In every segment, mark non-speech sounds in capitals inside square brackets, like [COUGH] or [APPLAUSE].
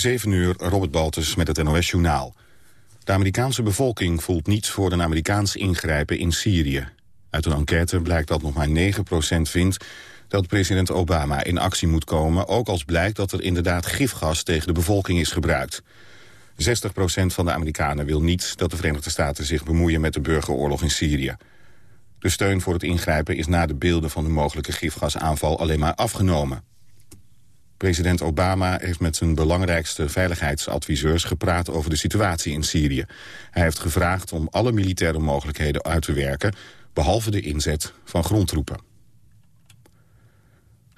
7 uur, Robert Baltus met het NOS-journaal. De Amerikaanse bevolking voelt niets voor een Amerikaans ingrijpen in Syrië. Uit een enquête blijkt dat nog maar 9% vindt dat president Obama in actie moet komen... ook als blijkt dat er inderdaad gifgas tegen de bevolking is gebruikt. 60% van de Amerikanen wil niet dat de Verenigde Staten zich bemoeien met de burgeroorlog in Syrië. De steun voor het ingrijpen is na de beelden van de mogelijke gifgasaanval alleen maar afgenomen. President Obama heeft met zijn belangrijkste veiligheidsadviseurs gepraat over de situatie in Syrië. Hij heeft gevraagd om alle militaire mogelijkheden uit te werken, behalve de inzet van grondtroepen.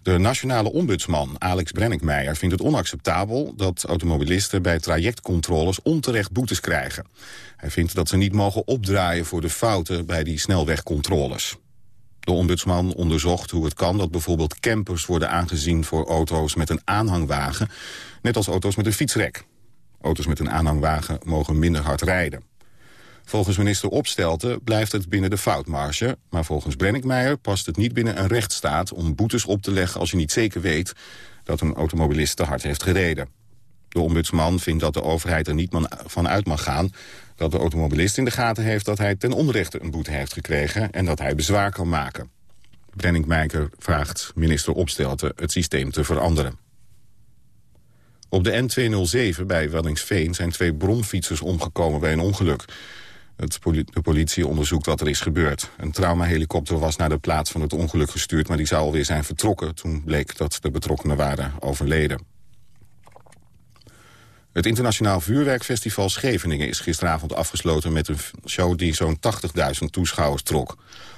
De nationale ombudsman Alex Brenninkmeijer vindt het onacceptabel dat automobilisten bij trajectcontroles onterecht boetes krijgen. Hij vindt dat ze niet mogen opdraaien voor de fouten bij die snelwegcontroles. De ombudsman onderzocht hoe het kan dat bijvoorbeeld campers worden aangezien voor auto's met een aanhangwagen, net als auto's met een fietsrek. Auto's met een aanhangwagen mogen minder hard rijden. Volgens minister Opstelten blijft het binnen de foutmarge... maar volgens Brenninkmeijer past het niet binnen een rechtsstaat... om boetes op te leggen als je niet zeker weet dat een automobilist te hard heeft gereden. De ombudsman vindt dat de overheid er niet van uit mag gaan... dat de automobilist in de gaten heeft dat hij ten onrechte een boete heeft gekregen... en dat hij bezwaar kan maken. Brenninkmeijer vraagt minister Opstelten het systeem te veranderen. Op de N207 bij Wellingsveen zijn twee bromfietsers omgekomen bij een ongeluk. De politie onderzoekt wat er is gebeurd. Een traumahelikopter was naar de plaats van het ongeluk gestuurd... maar die zou alweer zijn vertrokken toen bleek dat de betrokkenen waren overleden. Het internationaal vuurwerkfestival Scheveningen is gisteravond afgesloten met een show die zo'n 80.000 toeschouwers trok.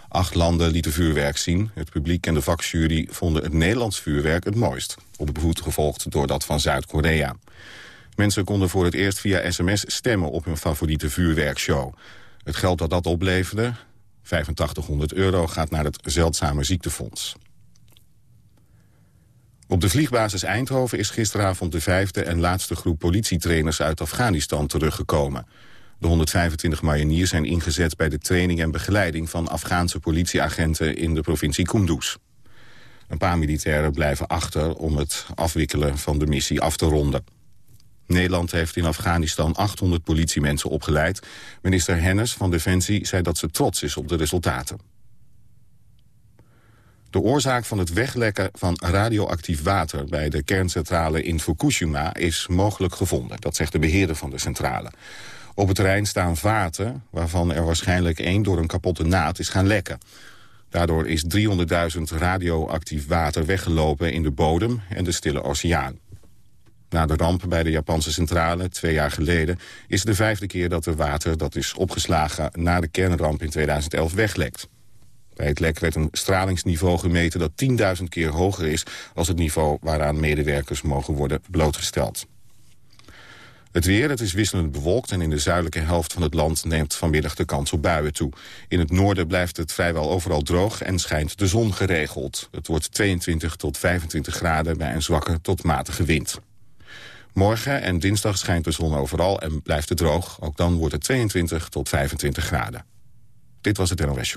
Acht landen lieten vuurwerk zien. Het publiek en de vakjury vonden het Nederlands vuurwerk het mooist. Op de gevolgd door dat van Zuid-Korea. Mensen konden voor het eerst via sms stemmen op hun favoriete vuurwerkshow. Het geld dat dat opleverde, 8500 euro, gaat naar het Zeldzame Ziektefonds. Op de vliegbasis Eindhoven is gisteravond de vijfde en laatste groep politietrainers uit Afghanistan teruggekomen. De 125 mariniers zijn ingezet bij de training en begeleiding van Afghaanse politieagenten in de provincie Kunduz. Een paar militairen blijven achter om het afwikkelen van de missie af te ronden. Nederland heeft in Afghanistan 800 politiemensen opgeleid. Minister Hennis van Defensie zei dat ze trots is op de resultaten. De oorzaak van het weglekken van radioactief water... bij de kerncentrale in Fukushima is mogelijk gevonden. Dat zegt de beheerder van de centrale. Op het terrein staan vaten, waarvan er waarschijnlijk één... door een kapotte naad is gaan lekken. Daardoor is 300.000 radioactief water weggelopen in de bodem en de stille oceaan. Na de ramp bij de Japanse centrale, twee jaar geleden... is het de vijfde keer dat er water dat is opgeslagen... na de kernramp in 2011 weglekt. Bij het lek werd een stralingsniveau gemeten dat 10.000 keer hoger is... als het niveau waaraan medewerkers mogen worden blootgesteld. Het weer, het is wisselend bewolkt en in de zuidelijke helft van het land neemt vanmiddag de kans op buien toe. In het noorden blijft het vrijwel overal droog en schijnt de zon geregeld. Het wordt 22 tot 25 graden bij een zwakke tot matige wind. Morgen en dinsdag schijnt de zon overal en blijft het droog. Ook dan wordt het 22 tot 25 graden. Dit was het NOS.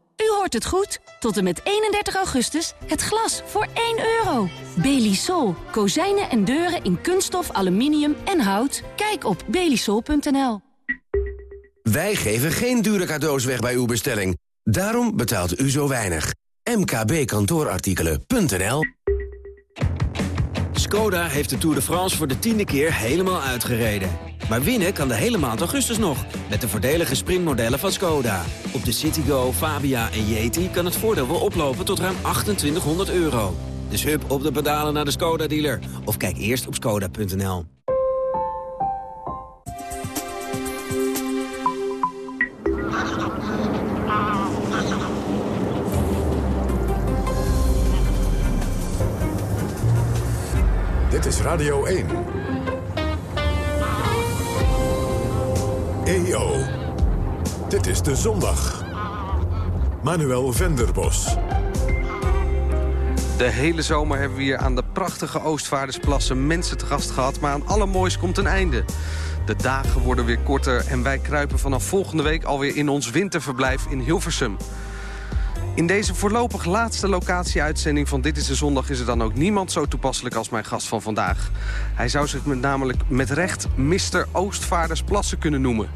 U hoort het goed. Tot en met 31 augustus het glas voor 1 euro. Belisol. Kozijnen en deuren in kunststof, aluminium en hout. Kijk op belisol.nl. Wij geven geen dure cadeaus weg bij uw bestelling. Daarom betaalt u zo weinig. mkbkantoorartikelen.nl Skoda heeft de Tour de France voor de tiende keer helemaal uitgereden. Maar winnen kan de hele maand augustus nog, met de voordelige sprintmodellen van Skoda. Op de Citigo, Fabia en Yeti kan het voordeel wel oplopen tot ruim 2800 euro. Dus hup op de pedalen naar de Skoda-dealer. Of kijk eerst op skoda.nl. Dit is Radio 1. EO. Dit is de zondag. Manuel Venderbos. De hele zomer hebben we hier aan de prachtige Oostvaardersplassen mensen te gast gehad. Maar aan allermoois komt een einde. De dagen worden weer korter en wij kruipen vanaf volgende week alweer in ons winterverblijf in Hilversum. In deze voorlopig laatste locatieuitzending van Dit is de Zondag... is er dan ook niemand zo toepasselijk als mijn gast van vandaag. Hij zou zich met namelijk met recht Mr. Oostvaardersplassen kunnen noemen.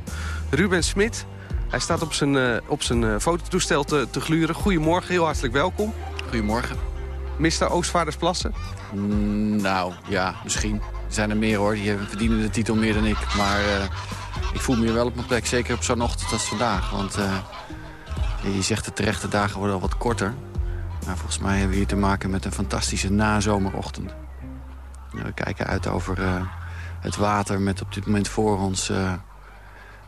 Ruben Smit, hij staat op zijn, uh, op zijn uh, fototoestel te, te gluren. Goedemorgen, heel hartelijk welkom. Goedemorgen. Mr. Oostvaardersplassen? Mm, nou, ja, misschien. Er zijn er meer hoor, die verdienen de titel meer dan ik. Maar uh, ik voel me hier wel op mijn plek, zeker op zo'n ochtend als vandaag. Want je zegt de terechte dagen worden al wat korter. Maar volgens mij hebben we hier te maken met een fantastische nazomerochtend. We kijken uit over uh, het water met op dit moment voor ons... Uh,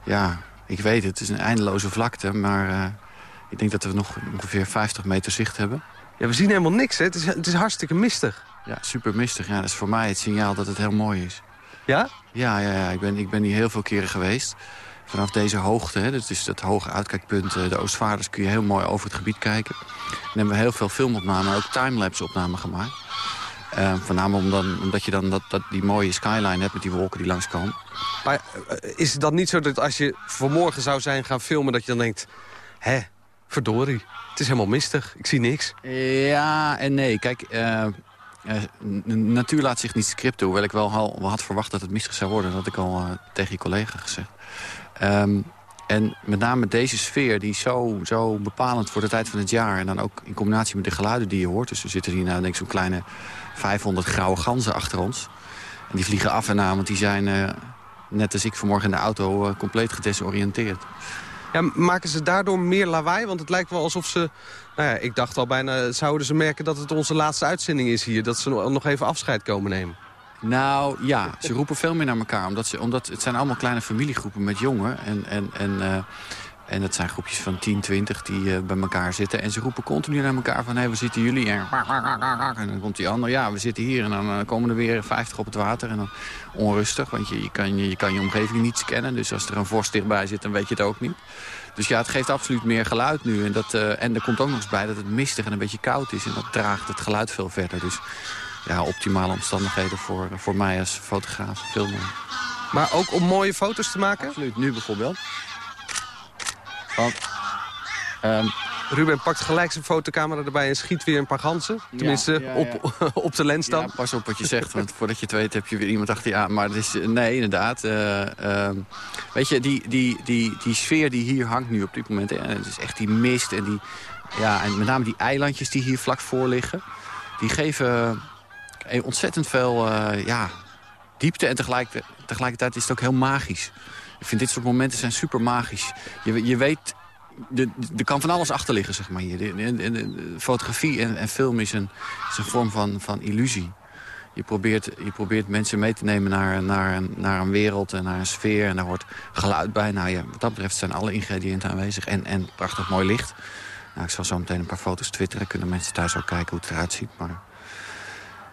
ja, ik weet het, het is een eindeloze vlakte, maar uh, ik denk dat we nog ongeveer 50 meter zicht hebben. Ja, we zien helemaal niks, hè? Het is, het is hartstikke mistig. Ja, super mistig. Ja, dat is voor mij het signaal dat het heel mooi is. Ja? Ja, ja, ja. Ik, ben, ik ben hier heel veel keren geweest vanaf deze hoogte, hè, dat is het hoge uitkijkpunt, eh, de Oostvaarders, kun je heel mooi over het gebied kijken. Dan hebben we heel veel filmopnamen, ook timelapse opnamen gemaakt. Uh, voornamelijk omdat, omdat je dan dat, dat, die mooie skyline hebt met die wolken die langskomen. Maar uh, is het dan niet zo dat als je vanmorgen zou zijn gaan filmen... dat je dan denkt, hè, verdorie, het is helemaal mistig, ik zie niks? Ja en nee. Kijk, uh, de natuur laat zich niet scripten. Hoewel ik wel, al, wel had verwacht dat het mistig zou worden. Dat had ik al tegen je collega gezegd. Um, en met name deze sfeer, die zo, zo bepalend voor de tijd van het jaar. En dan ook in combinatie met de geluiden die je hoort. Dus er zitten hier nou denk ik zo'n kleine 500 grauwe ganzen achter ons. En die vliegen af en aan, want die zijn, uh, net als ik vanmorgen in de auto, uh, compleet gedesoriënteerd. Ja, maken ze daardoor meer lawaai? Want het lijkt wel alsof ze... Nou ja, ik dacht al bijna, zouden ze merken dat het onze laatste uitzending is hier. Dat ze nog even afscheid komen nemen. Nou ja, ze roepen veel meer naar elkaar. Omdat, ze, omdat het zijn allemaal kleine familiegroepen met jongen. En, en, en, uh, en dat zijn groepjes van 10, 20 die uh, bij elkaar zitten. En ze roepen continu naar elkaar van... hé, hey, waar zitten jullie? En, en dan komt die ander, ja, we zitten hier. En dan uh, komen er weer 50 op het water. En dan onrustig, want je, je, kan, je, je omgeving niet scannen. Dus als er een vorst dichtbij zit, dan weet je het ook niet. Dus ja, het geeft absoluut meer geluid nu. En, dat, en er komt ook nog eens bij dat het mistig en een beetje koud is. En dat draagt het geluid veel verder. Dus ja, optimale omstandigheden voor, voor mij als fotograaf, filmer. Maar ook om mooie foto's te maken? Absoluut, nu bijvoorbeeld. Want, um, Ruben pakt gelijk zijn fotocamera erbij en schiet weer een paar ganzen. Tenminste, ja, ja, ja. [LAUGHS] Op, op de lens dan. pas op wat je zegt, want voordat je het weet heb je weer iemand achter je aan. Maar het is, nee, inderdaad. Uh, uh, weet je, die, die, die, die sfeer die hier hangt nu op dit moment... Hè, het is echt die mist en, die, ja, en met name die eilandjes die hier vlak voor liggen... die geven ontzettend veel uh, ja, diepte en tegelijk, tegelijkertijd is het ook heel magisch. Ik vind dit soort momenten zijn super magisch. Je, je weet, er kan van alles achter liggen, zeg maar hier. Fotografie en, en, film is een, een vorm van, van illusie. Je probeert, je probeert mensen mee te nemen naar, naar, naar een wereld en naar een sfeer. En daar hoort geluid bij. Nou ja, wat dat betreft zijn alle ingrediënten aanwezig. En, en prachtig mooi licht. Nou, ik zal zo meteen een paar foto's twitteren. Kunnen mensen thuis ook kijken hoe het eruit ziet. Maar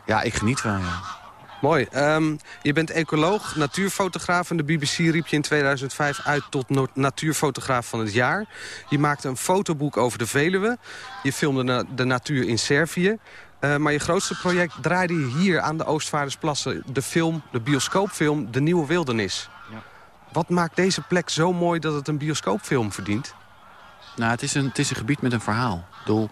ja, ik geniet wel, ja. Mooi. Um, je bent ecoloog, natuurfotograaf... en de BBC riep je in 2005 uit tot natuurfotograaf van het jaar. Je maakte een fotoboek over de Veluwe. Je filmde na de natuur in Servië. Uh, maar je grootste project draaide je hier aan de Oostvaardersplassen... de film, de bioscoopfilm De Nieuwe Wildernis. Ja. Wat maakt deze plek zo mooi dat het een bioscoopfilm verdient? Nou, het is een, het is een gebied met een verhaal. Ik bedoel,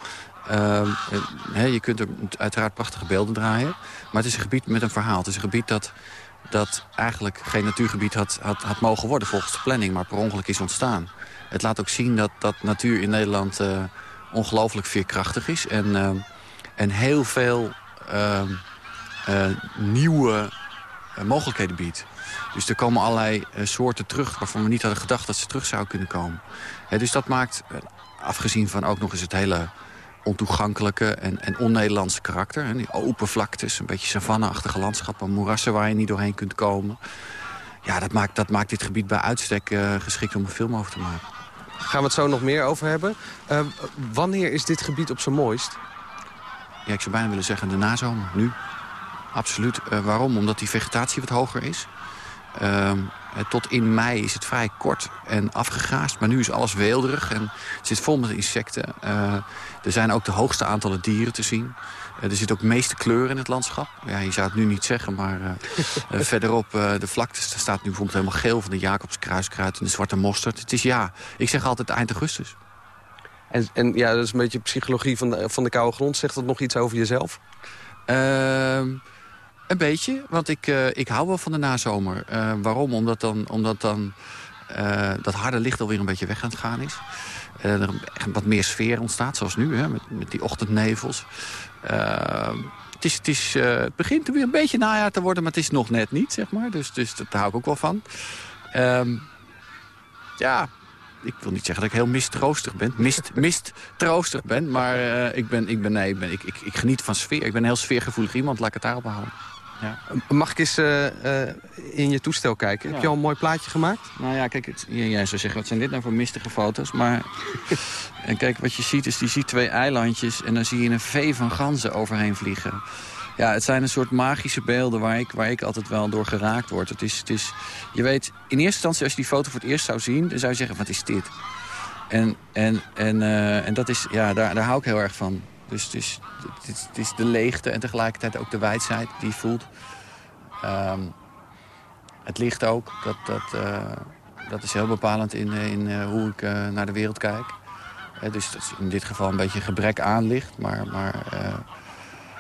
uh, je kunt er uiteraard prachtige beelden draaien. Maar het is een gebied met een verhaal. Het is een gebied dat, dat eigenlijk geen natuurgebied had, had, had mogen worden volgens de planning. Maar per ongeluk is ontstaan. Het laat ook zien dat, dat natuur in Nederland uh, ongelooflijk veerkrachtig is. En, uh, en heel veel ehm, eh, nieuwe mogelijkheden biedt. Dus er komen allerlei soorten terug waarvan we niet hadden gedacht dat ze terug zouden kunnen komen. dus dat maakt, afgezien van ook nog eens het hele ontoegankelijke en, en on-Nederlandse karakter. En die open vlaktes, een beetje savanne-achtige landschappen, moerassen waar je niet doorheen kunt komen. Ja, dat maakt, dat maakt dit gebied bij uitstek uh, geschikt om een film over te maken. Gaan we het zo nog meer over hebben. Uh, wanneer is dit gebied op zijn mooist? Ja, ik zou bijna willen zeggen de nazomer, nu. absoluut. Eh, waarom? Omdat die vegetatie wat hoger is. Ehm, tot in mei is het vrij kort en afgegraasd. Maar nu is alles weelderig en het zit vol met insecten. Er zijn ook de hoogste aantallen dieren te zien. er zit ook de meeste kleur in het landschap. Ja, je zou het nu niet zeggen, maar [LAUGHS] verderop de vlakte staat nu bijvoorbeeld helemaal geel... van de Jacobskruiskruid en de zwarte mosterd. Het is ja, ik zeg altijd eind augustus. En, en ja, dat is een beetje psychologie van de, van de koude grond. Zegt dat nog iets over jezelf? Ehm, een beetje, want ik, uh, ik hou wel van de nazomer. Uh, waarom? Omdat dan, omdat dan uh, dat harde licht alweer een beetje weg aan het gaan is. Er wat meer sfeer ontstaat, zoals nu, hè, met, met die ochtendnevels. Ehm, het, is, het, is, het begint weer een beetje najaar te worden, maar het is nog net niet, zeg maar. Dus, dus daar hou ik ook wel van. Ehm, ja, ik wil niet zeggen dat ik heel mistroostig ben. Mist, [LAUGHS] mistroostig ben. Maar ik, ben, ik, ben, nee, ik, ben, ik, ik, ik, geniet van sfeer. Ik ben een heel sfeergevoelig iemand. Laat ik het daarop houden. Ja. Mag ik eens uh, uh, in je toestel kijken? Ja. Heb je al een mooi plaatje gemaakt? Nou ja, kijk, het, jij zou zeggen, wat zijn dit nou voor mistige foto's? Maar [LAUGHS] en kijk, wat je ziet is, je ziet twee eilandjes... en dan zie je een vee van ganzen overheen vliegen. Ja, het zijn een soort magische beelden waar ik, waar ik altijd wel door geraakt word. Het is, het is, je weet, in eerste instantie als je die foto voor het eerst zou zien... dan zou je zeggen, wat is dit? En, en, en, uh, en dat is, ja, daar, daar hou ik heel erg van. Dus het is, het is, het is de leegte en tegelijkertijd ook de wijdheid die je voelt. Um, het licht ook, dat, dat, uh, dat is heel bepalend in, in uh, hoe ik naar de wereld kijk. dus dat is in dit geval een beetje gebrek aan licht, maar... maar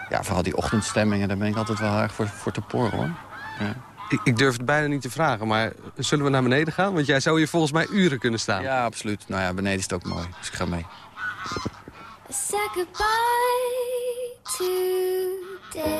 ja, vooral die ochtendstemmingen, daar ben ik altijd wel erg voor, voor te poren, hoor. Ja. Ik, ik, durf het bijna niet te vragen, maar zullen we naar beneden gaan? Want jij zou hier volgens mij uren kunnen staan. Ja, absoluut. Nou ja, beneden is het ook mooi, dus ik ga mee. Say goodbye today.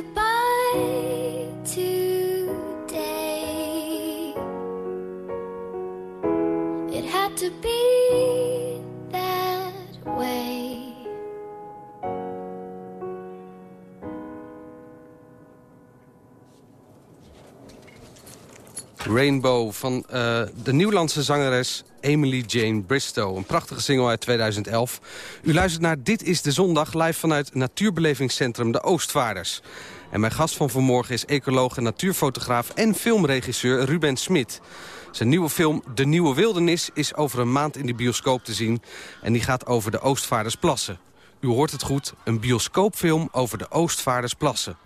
Goodbye Rainbow van eh, de Nieuwlandse zangeres Emily Jane Bristow. Een prachtige single uit 2011. U luistert naar Dit is de Zondag, live vanuit Natuurbelevingscentrum De Oostvaarders. En mijn gast van vanmorgen is ecoloog natuurfotograaf en filmregisseur Ruben Smit. Zijn nieuwe film De Nieuwe Wildernis is over een maand in de bioscoop te zien. En die gaat over de Oostvaardersplassen. U hoort het goed, een bioscoopfilm over de Oostvaardersplassen.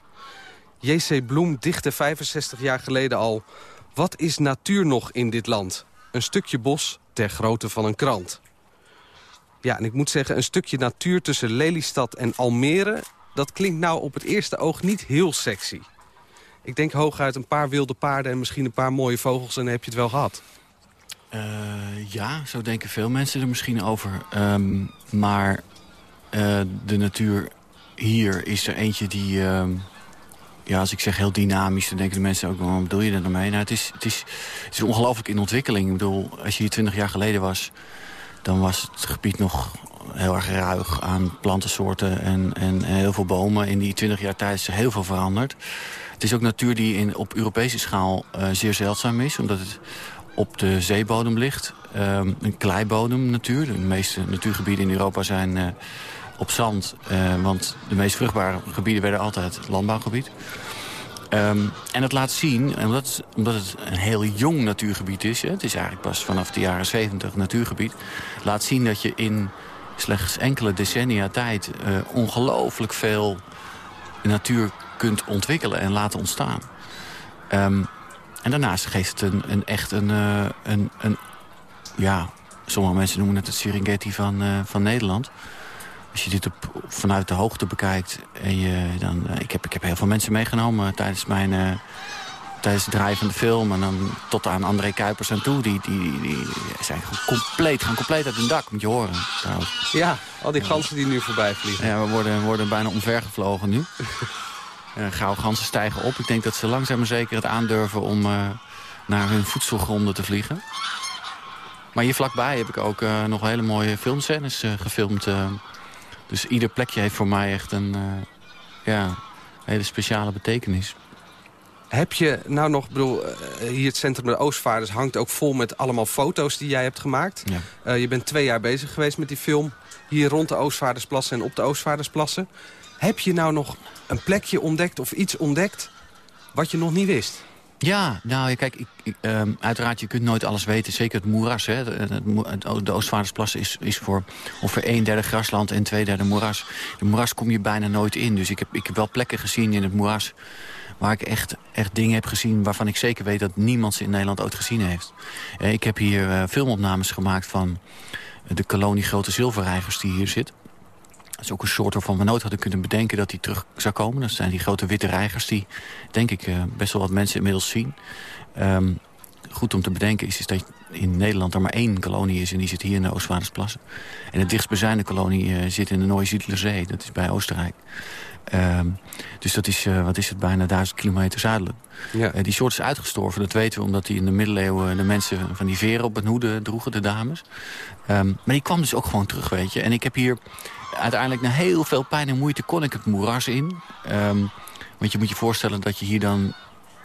J.C. Bloem dichtte 65 jaar geleden al... Wat is natuur nog in dit land? Een stukje bos ter grootte van een krant. Ja, en ik moet zeggen, een stukje natuur tussen Lelystad en Almere... dat klinkt nou op het eerste oog niet heel sexy. Ik denk hooguit een paar wilde paarden en misschien een paar mooie vogels... en dan heb je het wel gehad. Eh, ja, zo denken veel mensen er misschien over. Ehm, maar eh, de natuur hier is er eentje die... ehm, ja, als ik zeg heel dynamisch, dan denken de mensen ook... wat bedoel je er nou mee? Nou, het is, het is, is ongelooflijk in ontwikkeling. Ik bedoel, als je hier twintig jaar geleden was... dan was het gebied nog heel erg ruig aan plantensoorten en, en, en heel veel bomen. In die twintig jaar tijd is er heel veel veranderd. Het is ook natuur die in, op Europese schaal eh, zeer zeldzaam is... omdat het op de zeebodem ligt. Ehm, een kleibodem natuur. De meeste natuurgebieden in Europa zijn eh, op zand. eh, want de meest vruchtbare gebieden werden altijd landbouwgebied. Ehm, en dat laat zien, en omdat, het- omdat het een heel jong natuurgebied is... Hè, het is eigenlijk pas vanaf de jaren 70 natuurgebied... laat zien dat je in slechts enkele decennia tijd... eh, ongelooflijk veel natuur kunt ontwikkelen en laten ontstaan. Ehm, en daarnaast geeft het een, een echt een, eh, een, een... Ja, sommige mensen noemen het het Serengeti van, van Nederland. Als je dit op, vanuit de hoogte bekijkt... En je, dan, eh, ik, heb, ik heb heel veel mensen meegenomen tijdens mijn... eh, tijdens het draaien van de film en dan tot aan André Kuipers aan toe. Die, die, die zijn gewoon compleet, gaan compleet uit hun dak, moet je horen. trouwens. Ja, al die ganzen die nu voorbij vliegen. Ja, we worden, worden bijna omvergevlogen nu. uh, [LAUGHS] Gouden ganzen stijgen op. Ik denk dat ze langzaam maar zeker het aandurven om eh, naar hun voedselgronden te vliegen. Maar hier vlakbij heb ik ook eh, nog hele mooie filmscènes eh, gefilmd. Dus ieder plekje heeft voor mij echt een eh, ja, hele speciale betekenis. Heb je nou nog, bedoel, eh, hier het Centrum de Oostvaarders hangt ook vol met allemaal foto's die jij hebt gemaakt. Ja. Eh, je bent twee jaar bezig geweest met die film hier rond de Oostvaardersplassen en op de Oostvaardersplassen. Heb je nou nog een plekje ontdekt of iets ontdekt wat je nog niet wist? Ja, nou kijk, ik, ik, ehm, uiteraard, je kunt nooit alles weten. Zeker het moeras. Hè. De Oostvaardersplassen is, is voor ongeveer een derde grasland en twee derde moeras. De moeras kom je bijna nooit in. Dus ik heb, ik heb wel plekken gezien in het moeras... waar ik echt, echt dingen heb gezien waarvan ik zeker weet... dat niemand ze in Nederland ooit gezien heeft. Eh, ik heb hier eh, filmopnames gemaakt van de kolonie Grote Zilverreigers die hier zit. Dat is ook een soort waarvan we nooit hadden kunnen bedenken dat die terug zou komen. Dat zijn die grote witte reigers die, denk ik, eh, best wel wat mensen inmiddels zien. Ehm, goed om te bedenken is, is dat in Nederland er maar één kolonie is... en die zit hier in de Oostvaardersplassen. En de dichtstbijzijnde kolonie eh, zit in de Nooie-Zee, dat is bij Oostenrijk. Ehm, dus dat is, eh, wat is het, bijna duizend kilometer zuidelijk. Ja. Die soort is uitgestorven, dat weten we... omdat die in de middeleeuwen de mensen van die veren op het hoede droegen, de dames. Ehm, maar die kwam dus ook gewoon terug, weet je. En ik heb hier uiteindelijk na heel veel pijn en moeite kon ik het moeras in. Ehm, want je moet je voorstellen dat je hier dan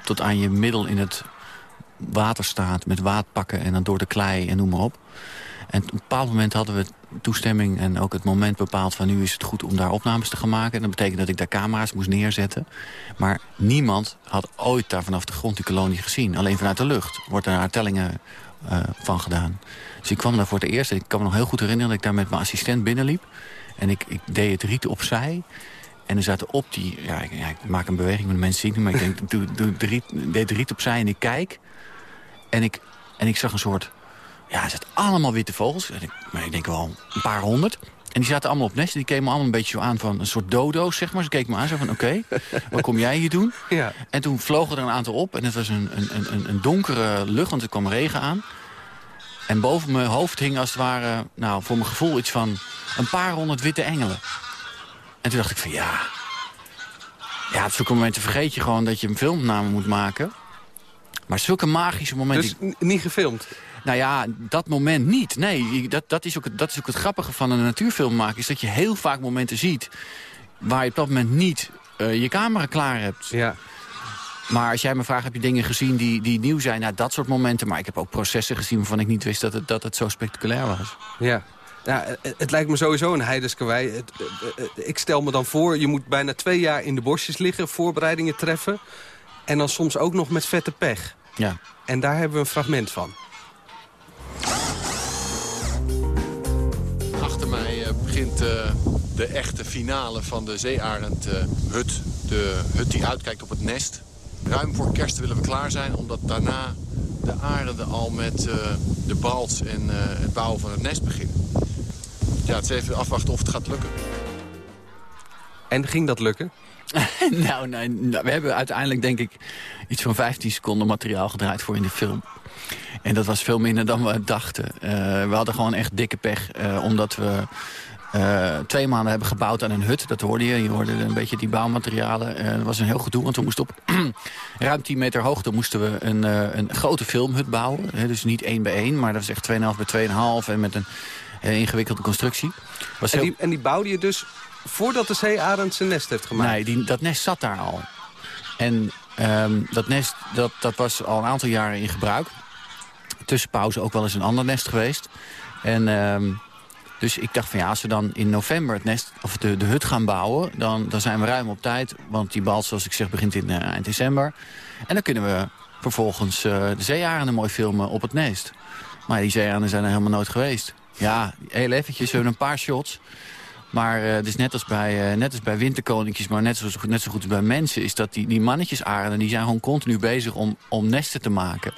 tot aan je middel in het water staat... met waadpakken en dan door de klei en noem maar op. En op een bepaald moment hadden we toestemming en ook het moment bepaald... van nu is het goed om daar opnames te gaan maken. En dat betekent dat ik daar camera's moest neerzetten. Maar niemand had ooit daar vanaf de grond die kolonie gezien. Alleen vanuit de lucht wordt er hertellingen eh, van gedaan. Dus ik kwam daar voor het eerst. Ik kan me nog heel goed herinneren dat ik daar met mijn assistent binnenliep. En ik, ik deed het riet opzij. En er zaten op die... Ja, ik, ja, ik maak een beweging met de mensen zien. Maar ik denk, [LAUGHS] doe, doe de riet, deed de riet opzij en ik kijk. En ik, en ik zag een soort... Ja, er zaten allemaal witte vogels. En ik, maar ik denk wel een paar honderd. En die zaten allemaal op nesten. Die keken me allemaal een beetje zo aan van een soort dodo's, zeg maar. Ze keken me aan zo van, oké, [LAUGHS] wat kom jij hier doen? Ja. En toen vlogen er een aantal op. En het was een, een, een, een donkere lucht, want er kwam regen aan. En boven mijn hoofd hing als het ware, nou, voor mijn gevoel iets van een paar honderd witte engelen. En toen dacht ik van, ja, Ja, op zulke momenten vergeet je gewoon dat je een filmopname moet maken. Maar zulke magische momenten... Dus niet gefilmd? Nou ja, dat moment niet. Nee, dat, dat, is ook het, dat is ook het grappige van een natuurfilm maken. Is dat je heel vaak momenten ziet waar je op dat moment niet eh, je camera klaar hebt. Ja. Maar als jij me vraagt, heb je dingen gezien die, die nieuw zijn? Nou, dat soort momenten. Maar ik heb ook processen gezien waarvan ik niet wist dat het, dat het zo spectaculair was. Ja. Nou, het, het lijkt me sowieso een heidenskawei. Eh, eh, ik stel me dan voor, je moet bijna twee jaar in de bosjes liggen... voorbereidingen treffen. En dan soms ook nog met vette pech. Ja. En daar hebben we een fragment van. Achter mij eh, begint eh, de echte finale van de zeearend-hut. de hut die uitkijkt op het nest. Ruim voor kerst willen we klaar zijn, omdat daarna de arenden al met eh, de bals en eh, het bouwen van het nest beginnen. Ja, het is even afwachten of het gaat lukken. En ging dat lukken? [LAUGHS] nou, nee, nou, we hebben uiteindelijk denk ik iets van 15 seconden materiaal gedraaid voor in de film. En dat was veel minder dan we dachten. Eh, we hadden gewoon echt dikke pech, eh, omdat we eh, twee maanden hebben gebouwd aan een hut. Dat hoorde je, je hoorde een beetje die bouwmaterialen. Eh, dat was een heel gedoe, want we moesten op [CLEARS THROAT] ruim 10 meter hoogte moesten we een, eh, een grote filmhut bouwen. Dus niet één bij één, maar dat was echt 2,5 bij 2,5 en met een ingewikkelde constructie. Was En heel- die, en die bouwde je dus voordat de zeearend zijn nest heeft gemaakt? Nee, die, dat nest zat daar al. En ehm, dat nest dat, dat was al een aantal jaren in gebruik. Tussenpauze ook wel eens een ander nest geweest. En ehm, dus ik dacht van ja, als we dan in november het nest, of de, de hut gaan bouwen... Dan, dan zijn we ruim op tijd. Want die bal, zoals ik zeg, begint in eh, eind december. En dan kunnen we vervolgens eh, de zeearenden mooi filmen op het nest. Maar die zeearenden zijn er helemaal nooit geweest. Ja, heel eventjes, we hebben een paar shots... Maar eh, dus net als bij, eh, net als bij winterkoninkjes, maar net zo, net zo goed als bij mensen... is dat die, die mannetjesarenden die zijn gewoon continu bezig om, om nesten te maken.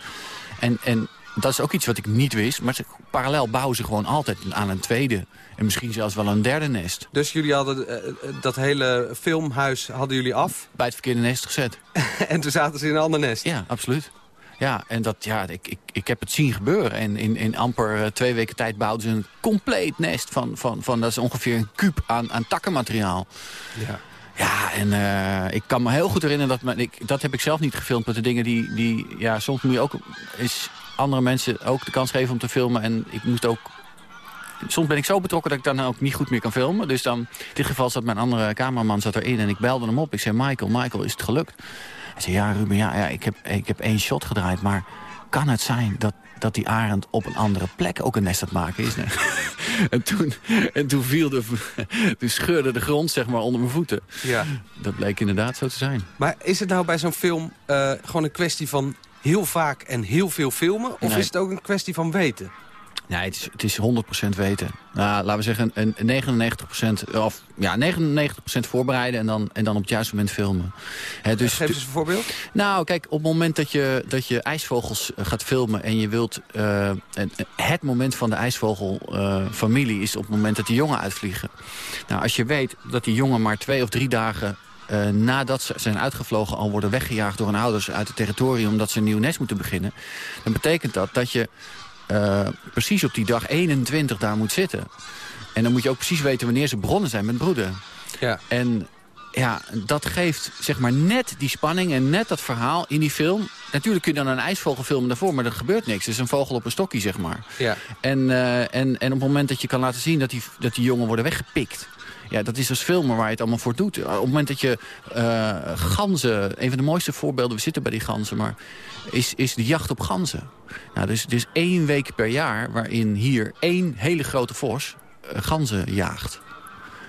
En, en dat is ook iets wat ik niet wist. Maar ze, parallel bouwen ze gewoon altijd aan een tweede. En misschien zelfs wel een derde nest. Dus jullie hadden eh, eh, dat hele filmhuis hadden jullie af. Bij het verkeerde nest gezet. [LAUGHS] en toen zaten ze in een ander nest. Ja, absoluut. Ja, en dat, ja, ik, ik, ik heb het zien gebeuren. En in, in amper eh, twee weken tijd bouwden ze een compleet nest van, van, van dat is ongeveer een kuub aan, aan takkenmateriaal. Ja. Ja, en ik kan me heel goed herinneren, dat, me- ik, dat heb ik zelf niet gefilmd... met de dingen die, die ja, soms moet je ook eens andere mensen ook de kans geven om te filmen. En ik moest ook... Soms ben ik zo betrokken dat ik dan ook niet goed meer kan filmen. Dus dan, in dit geval zat mijn andere cameraman zat erin en ik belde hem op. Ik zei, Michael, Michael, is het gelukt? Hij zei, ja Ruben, ja, ja ik, heb, ik heb één shot gedraaid, maar kan het zijn dat, dat die arend op een andere plek ook een nest aan het maken is? [LAUGHS] en, toen, en toen viel de, toen scheurde de grond zeg maar onder mijn voeten. Ja. Dat bleek inderdaad zo te zijn. Maar is het nou bij zo'n film eh, gewoon een kwestie van heel vaak en heel veel filmen? Of Nee. is het ook een kwestie van weten? Nee, het is, het is 100% weten. Nou, laten we zeggen een, een 99%, of ja, 99% voorbereiden en dan, en dan op het juiste moment filmen. Dus, Geef eens een voorbeeld. Nou, kijk, op het moment dat je, dat je ijsvogels eh, gaat filmen... en je wilt... eh, het moment van de ijsvogelfamilie is op het moment dat die jongen uitvliegen. Nou, als je weet dat die jongen maar twee of drie dagen... eh, nadat ze zijn uitgevlogen al worden weggejaagd door hun ouders uit het territorium... omdat ze een nieuw nest moeten beginnen... dan betekent dat dat je eh, precies op die dag 21 daar moet zitten. En dan moet je ook precies weten wanneer ze begonnen zijn met broeden. Ja. En ja, dat geeft zeg maar net die spanning en net dat verhaal in die film. Natuurlijk kun je dan een ijsvogel filmen daarvoor, maar er gebeurt niks. Het is een vogel op een stokje, zeg maar. Ja. En, eh, en, en op het moment dat je kan laten zien dat die, dat die jongen worden weggepikt... Ja, dat is als filmer waar je het allemaal voor doet. Op het moment dat je eh, ganzen... Een van de mooiste voorbeelden, we zitten bij die ganzen... maar is, is de jacht op ganzen. Nou, dus, dus één week per jaar waarin hier één hele grote vos eh, ganzen jaagt.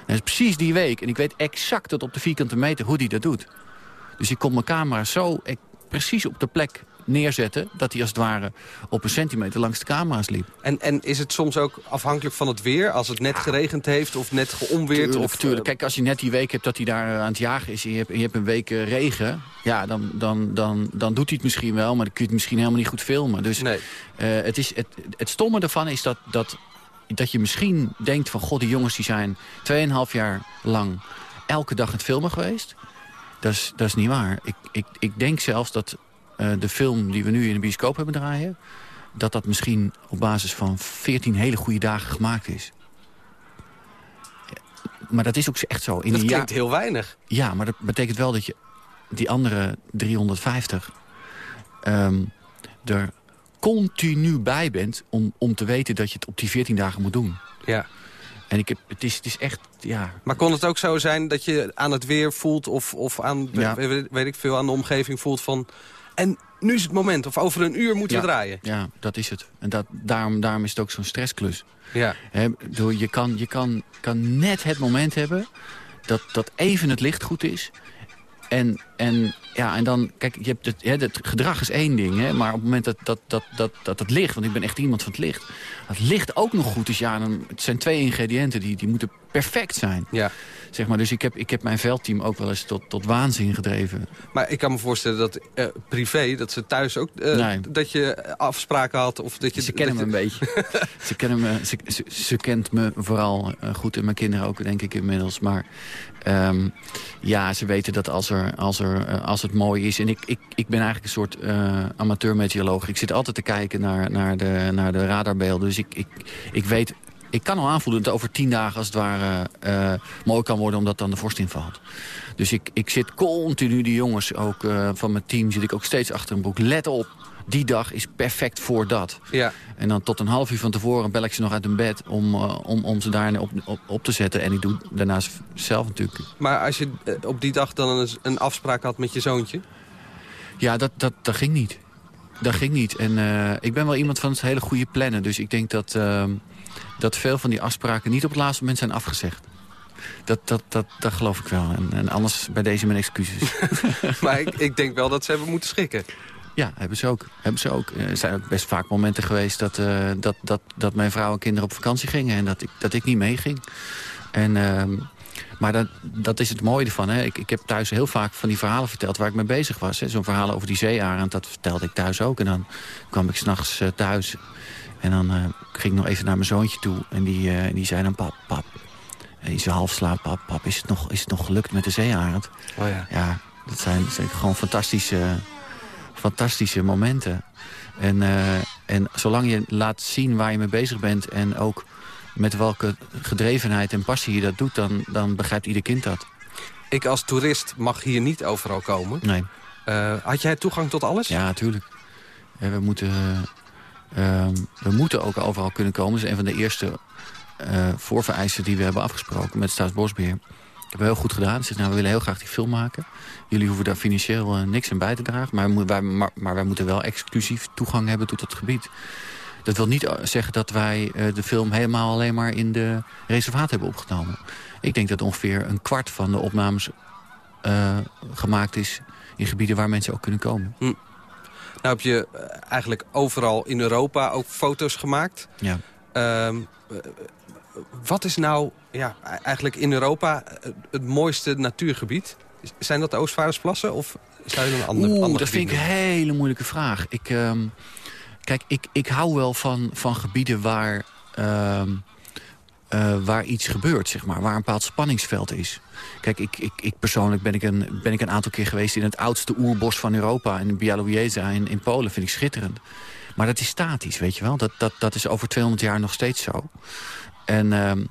Dat is precies die week. En ik weet exact tot op de vierkante meter hoe die dat doet. Dus ik kon mijn camera zo eh, precies op de plek neerzetten... dat hij als het ware op een centimeter langs de camera's liep. En, en is het soms ook afhankelijk van het weer? Als het net geregend heeft of net geonweerd? Tuurlijk, of, tuurlijk. eh, Kijk, als je net die week hebt dat hij daar eh, aan het jagen is... en je hebt, je hebt een week eh, regen... ja, dan, dan, dan, dan doet hij het misschien wel... maar dan kun je het misschien helemaal niet goed filmen. Dus Nee. het, is, het, het stomme ervan is dat, dat, dat je misschien denkt van... god, die jongens die zijn 2,5 jaar lang elke dag aan het filmen geweest. Dat is, dat is niet waar. Ik, ik, ik denk zelfs dat de film die we nu in de bioscoop hebben draaien... dat dat misschien op basis van 14 hele goede dagen gemaakt is. maar dat is ook echt zo. In Dat klinkt heel weinig. ja, maar dat betekent wel dat je die andere 350 ehm, er continu bij bent... Om, om te weten dat je het op die 14 dagen moet doen. Ja. En ik heb, het, is, het is echt, ja... Maar kon het ook zo zijn dat je aan het weer voelt... of, of aan, Ja. weet ik veel, aan de omgeving voelt van... en nu is het moment, of over een uur moeten ja, we draaien. Ja, dat is het. En dat, daarom, daarom is het ook zo'n stressklus. Ja. Bedoel, je kan, je kan, kan net het moment hebben dat, dat even het licht goed is. En, en, ja, en dan, kijk, je hebt het, hè, het gedrag is één ding, hè, maar op het moment dat, dat, dat, dat, dat het licht, want ik ben echt iemand van het licht, dat het licht ook nog goed is, ja, dan, het zijn twee ingrediënten die, die moeten perfect zijn. Ja. Zeg maar, dus ik heb, ik heb mijn veldteam ook wel eens tot, tot waanzin gedreven. Maar ik kan me voorstellen dat eh, privé, dat ze thuis ook... eh, Nee. dat je afspraken had of dat je... Ze kennen me een je- beetje. [LAUGHS] ze, kennen me, ze, ze, ze kent me vooral eh, goed en mijn kinderen ook, denk ik inmiddels. Maar ehm, ja, ze weten dat als, er, als, er, eh, als het mooi is... en ik, ik, ik ben eigenlijk een soort eh amateur-meteoroloog. Ik zit altijd te kijken naar, naar, de, naar de radarbeelden. Dus ik, ik, ik weet... Ik kan al aanvoelen dat het over tien dagen als het ware eh, mooi kan worden... omdat dan de vorst invalt. Dus ik, ik zit continu, die jongens ook van mijn team... zit ik ook steeds achter een broek. Let op, die dag is perfect voor dat. Ja. En dan tot een half uur van tevoren bel ik ze nog uit hun bed... om, eh, om, om ze daar op, op, op te zetten. En ik doe daarnaast zelf natuurlijk... Maar als je eh, op die dag dan een, een afspraak had met je zoontje... Ja, dat, dat, dat ging niet. Dat ging niet. En eh, ik ben wel iemand van het hele goede plannen. Dus ik denk dat, ehm, dat veel van die afspraken niet op het laatste moment zijn afgezegd. Dat, dat, dat, dat geloof ik wel. En, en anders bij deze mijn excuses. [LAUGHS] maar ik, ik denk wel dat ze hebben moeten schikken. Ja, hebben ze ook. Hebben ze ook. Er zijn ook best vaak momenten geweest dat, eh, dat, dat, dat mijn vrouw en kinderen op vakantie gingen... en dat ik, dat ik niet meeging. En, ehm, maar dat, dat is het mooie ervan. Hè. Ik, ik heb thuis heel vaak van die verhalen verteld waar ik mee bezig was. hè. Zo'n verhaal over die zeearend, dat vertelde ik thuis ook. En dan kwam ik s'nachts uh, thuis en dan uh, ging ik nog even naar mijn zoontje toe. En die, uh, die zei dan, pap, pap. En die zei half slaap, pap, pap, is het, nog, is het nog gelukt met de zeearend? Oh ja. Ja, dat zijn, dat zijn gewoon fantastische fantastische momenten. En, uh, en zolang je laat zien waar je mee bezig bent... en ook met welke gedrevenheid en passie je dat doet... dan, dan begrijpt ieder kind dat. Ik als toerist mag hier niet overal komen. Nee. Uh, had jij toegang tot alles? Ja, natuurlijk. Ja, we, moeten, uh, we moeten ook overal kunnen komen. Dat is een van de eerste voorvereisten die we hebben afgesproken... met Staatsbosbeheer. Dat hebben we heel goed gedaan. Ze nou, we willen heel graag die film maken. Jullie hoeven daar financieel uh, niks aan bij te dragen. Maar wij, maar, maar wij moeten wel exclusief toegang hebben tot het gebied. Dat wil niet zeggen dat wij uh, de film helemaal alleen maar in de reservaat hebben opgenomen. Ik denk dat ongeveer een kwart van de opnames uh, gemaakt is... in gebieden waar mensen ook kunnen komen. Hm. Nou heb je eigenlijk overal in Europa ook foto's gemaakt. Ja. Uh, wat is nou ja, eigenlijk in Europa het mooiste natuurgebied? Zijn dat de Oostvaardersplassen of zijn er een ander, Oeh, ander dat vind ik een hele moeilijke vraag. Ik, um, kijk, ik, ik hou wel van, van gebieden waar, um, uh, waar iets gebeurt, zeg maar. Waar een bepaald spanningsveld is. Kijk, ik, ik, ik persoonlijk ben ik, een, ben ik een aantal keer geweest... in het oudste oerbos van Europa, in Bialowieza in, in Polen. vind ik schitterend. Maar dat is statisch, weet je wel. Dat, dat, dat is over 200 jaar nog steeds zo. En um,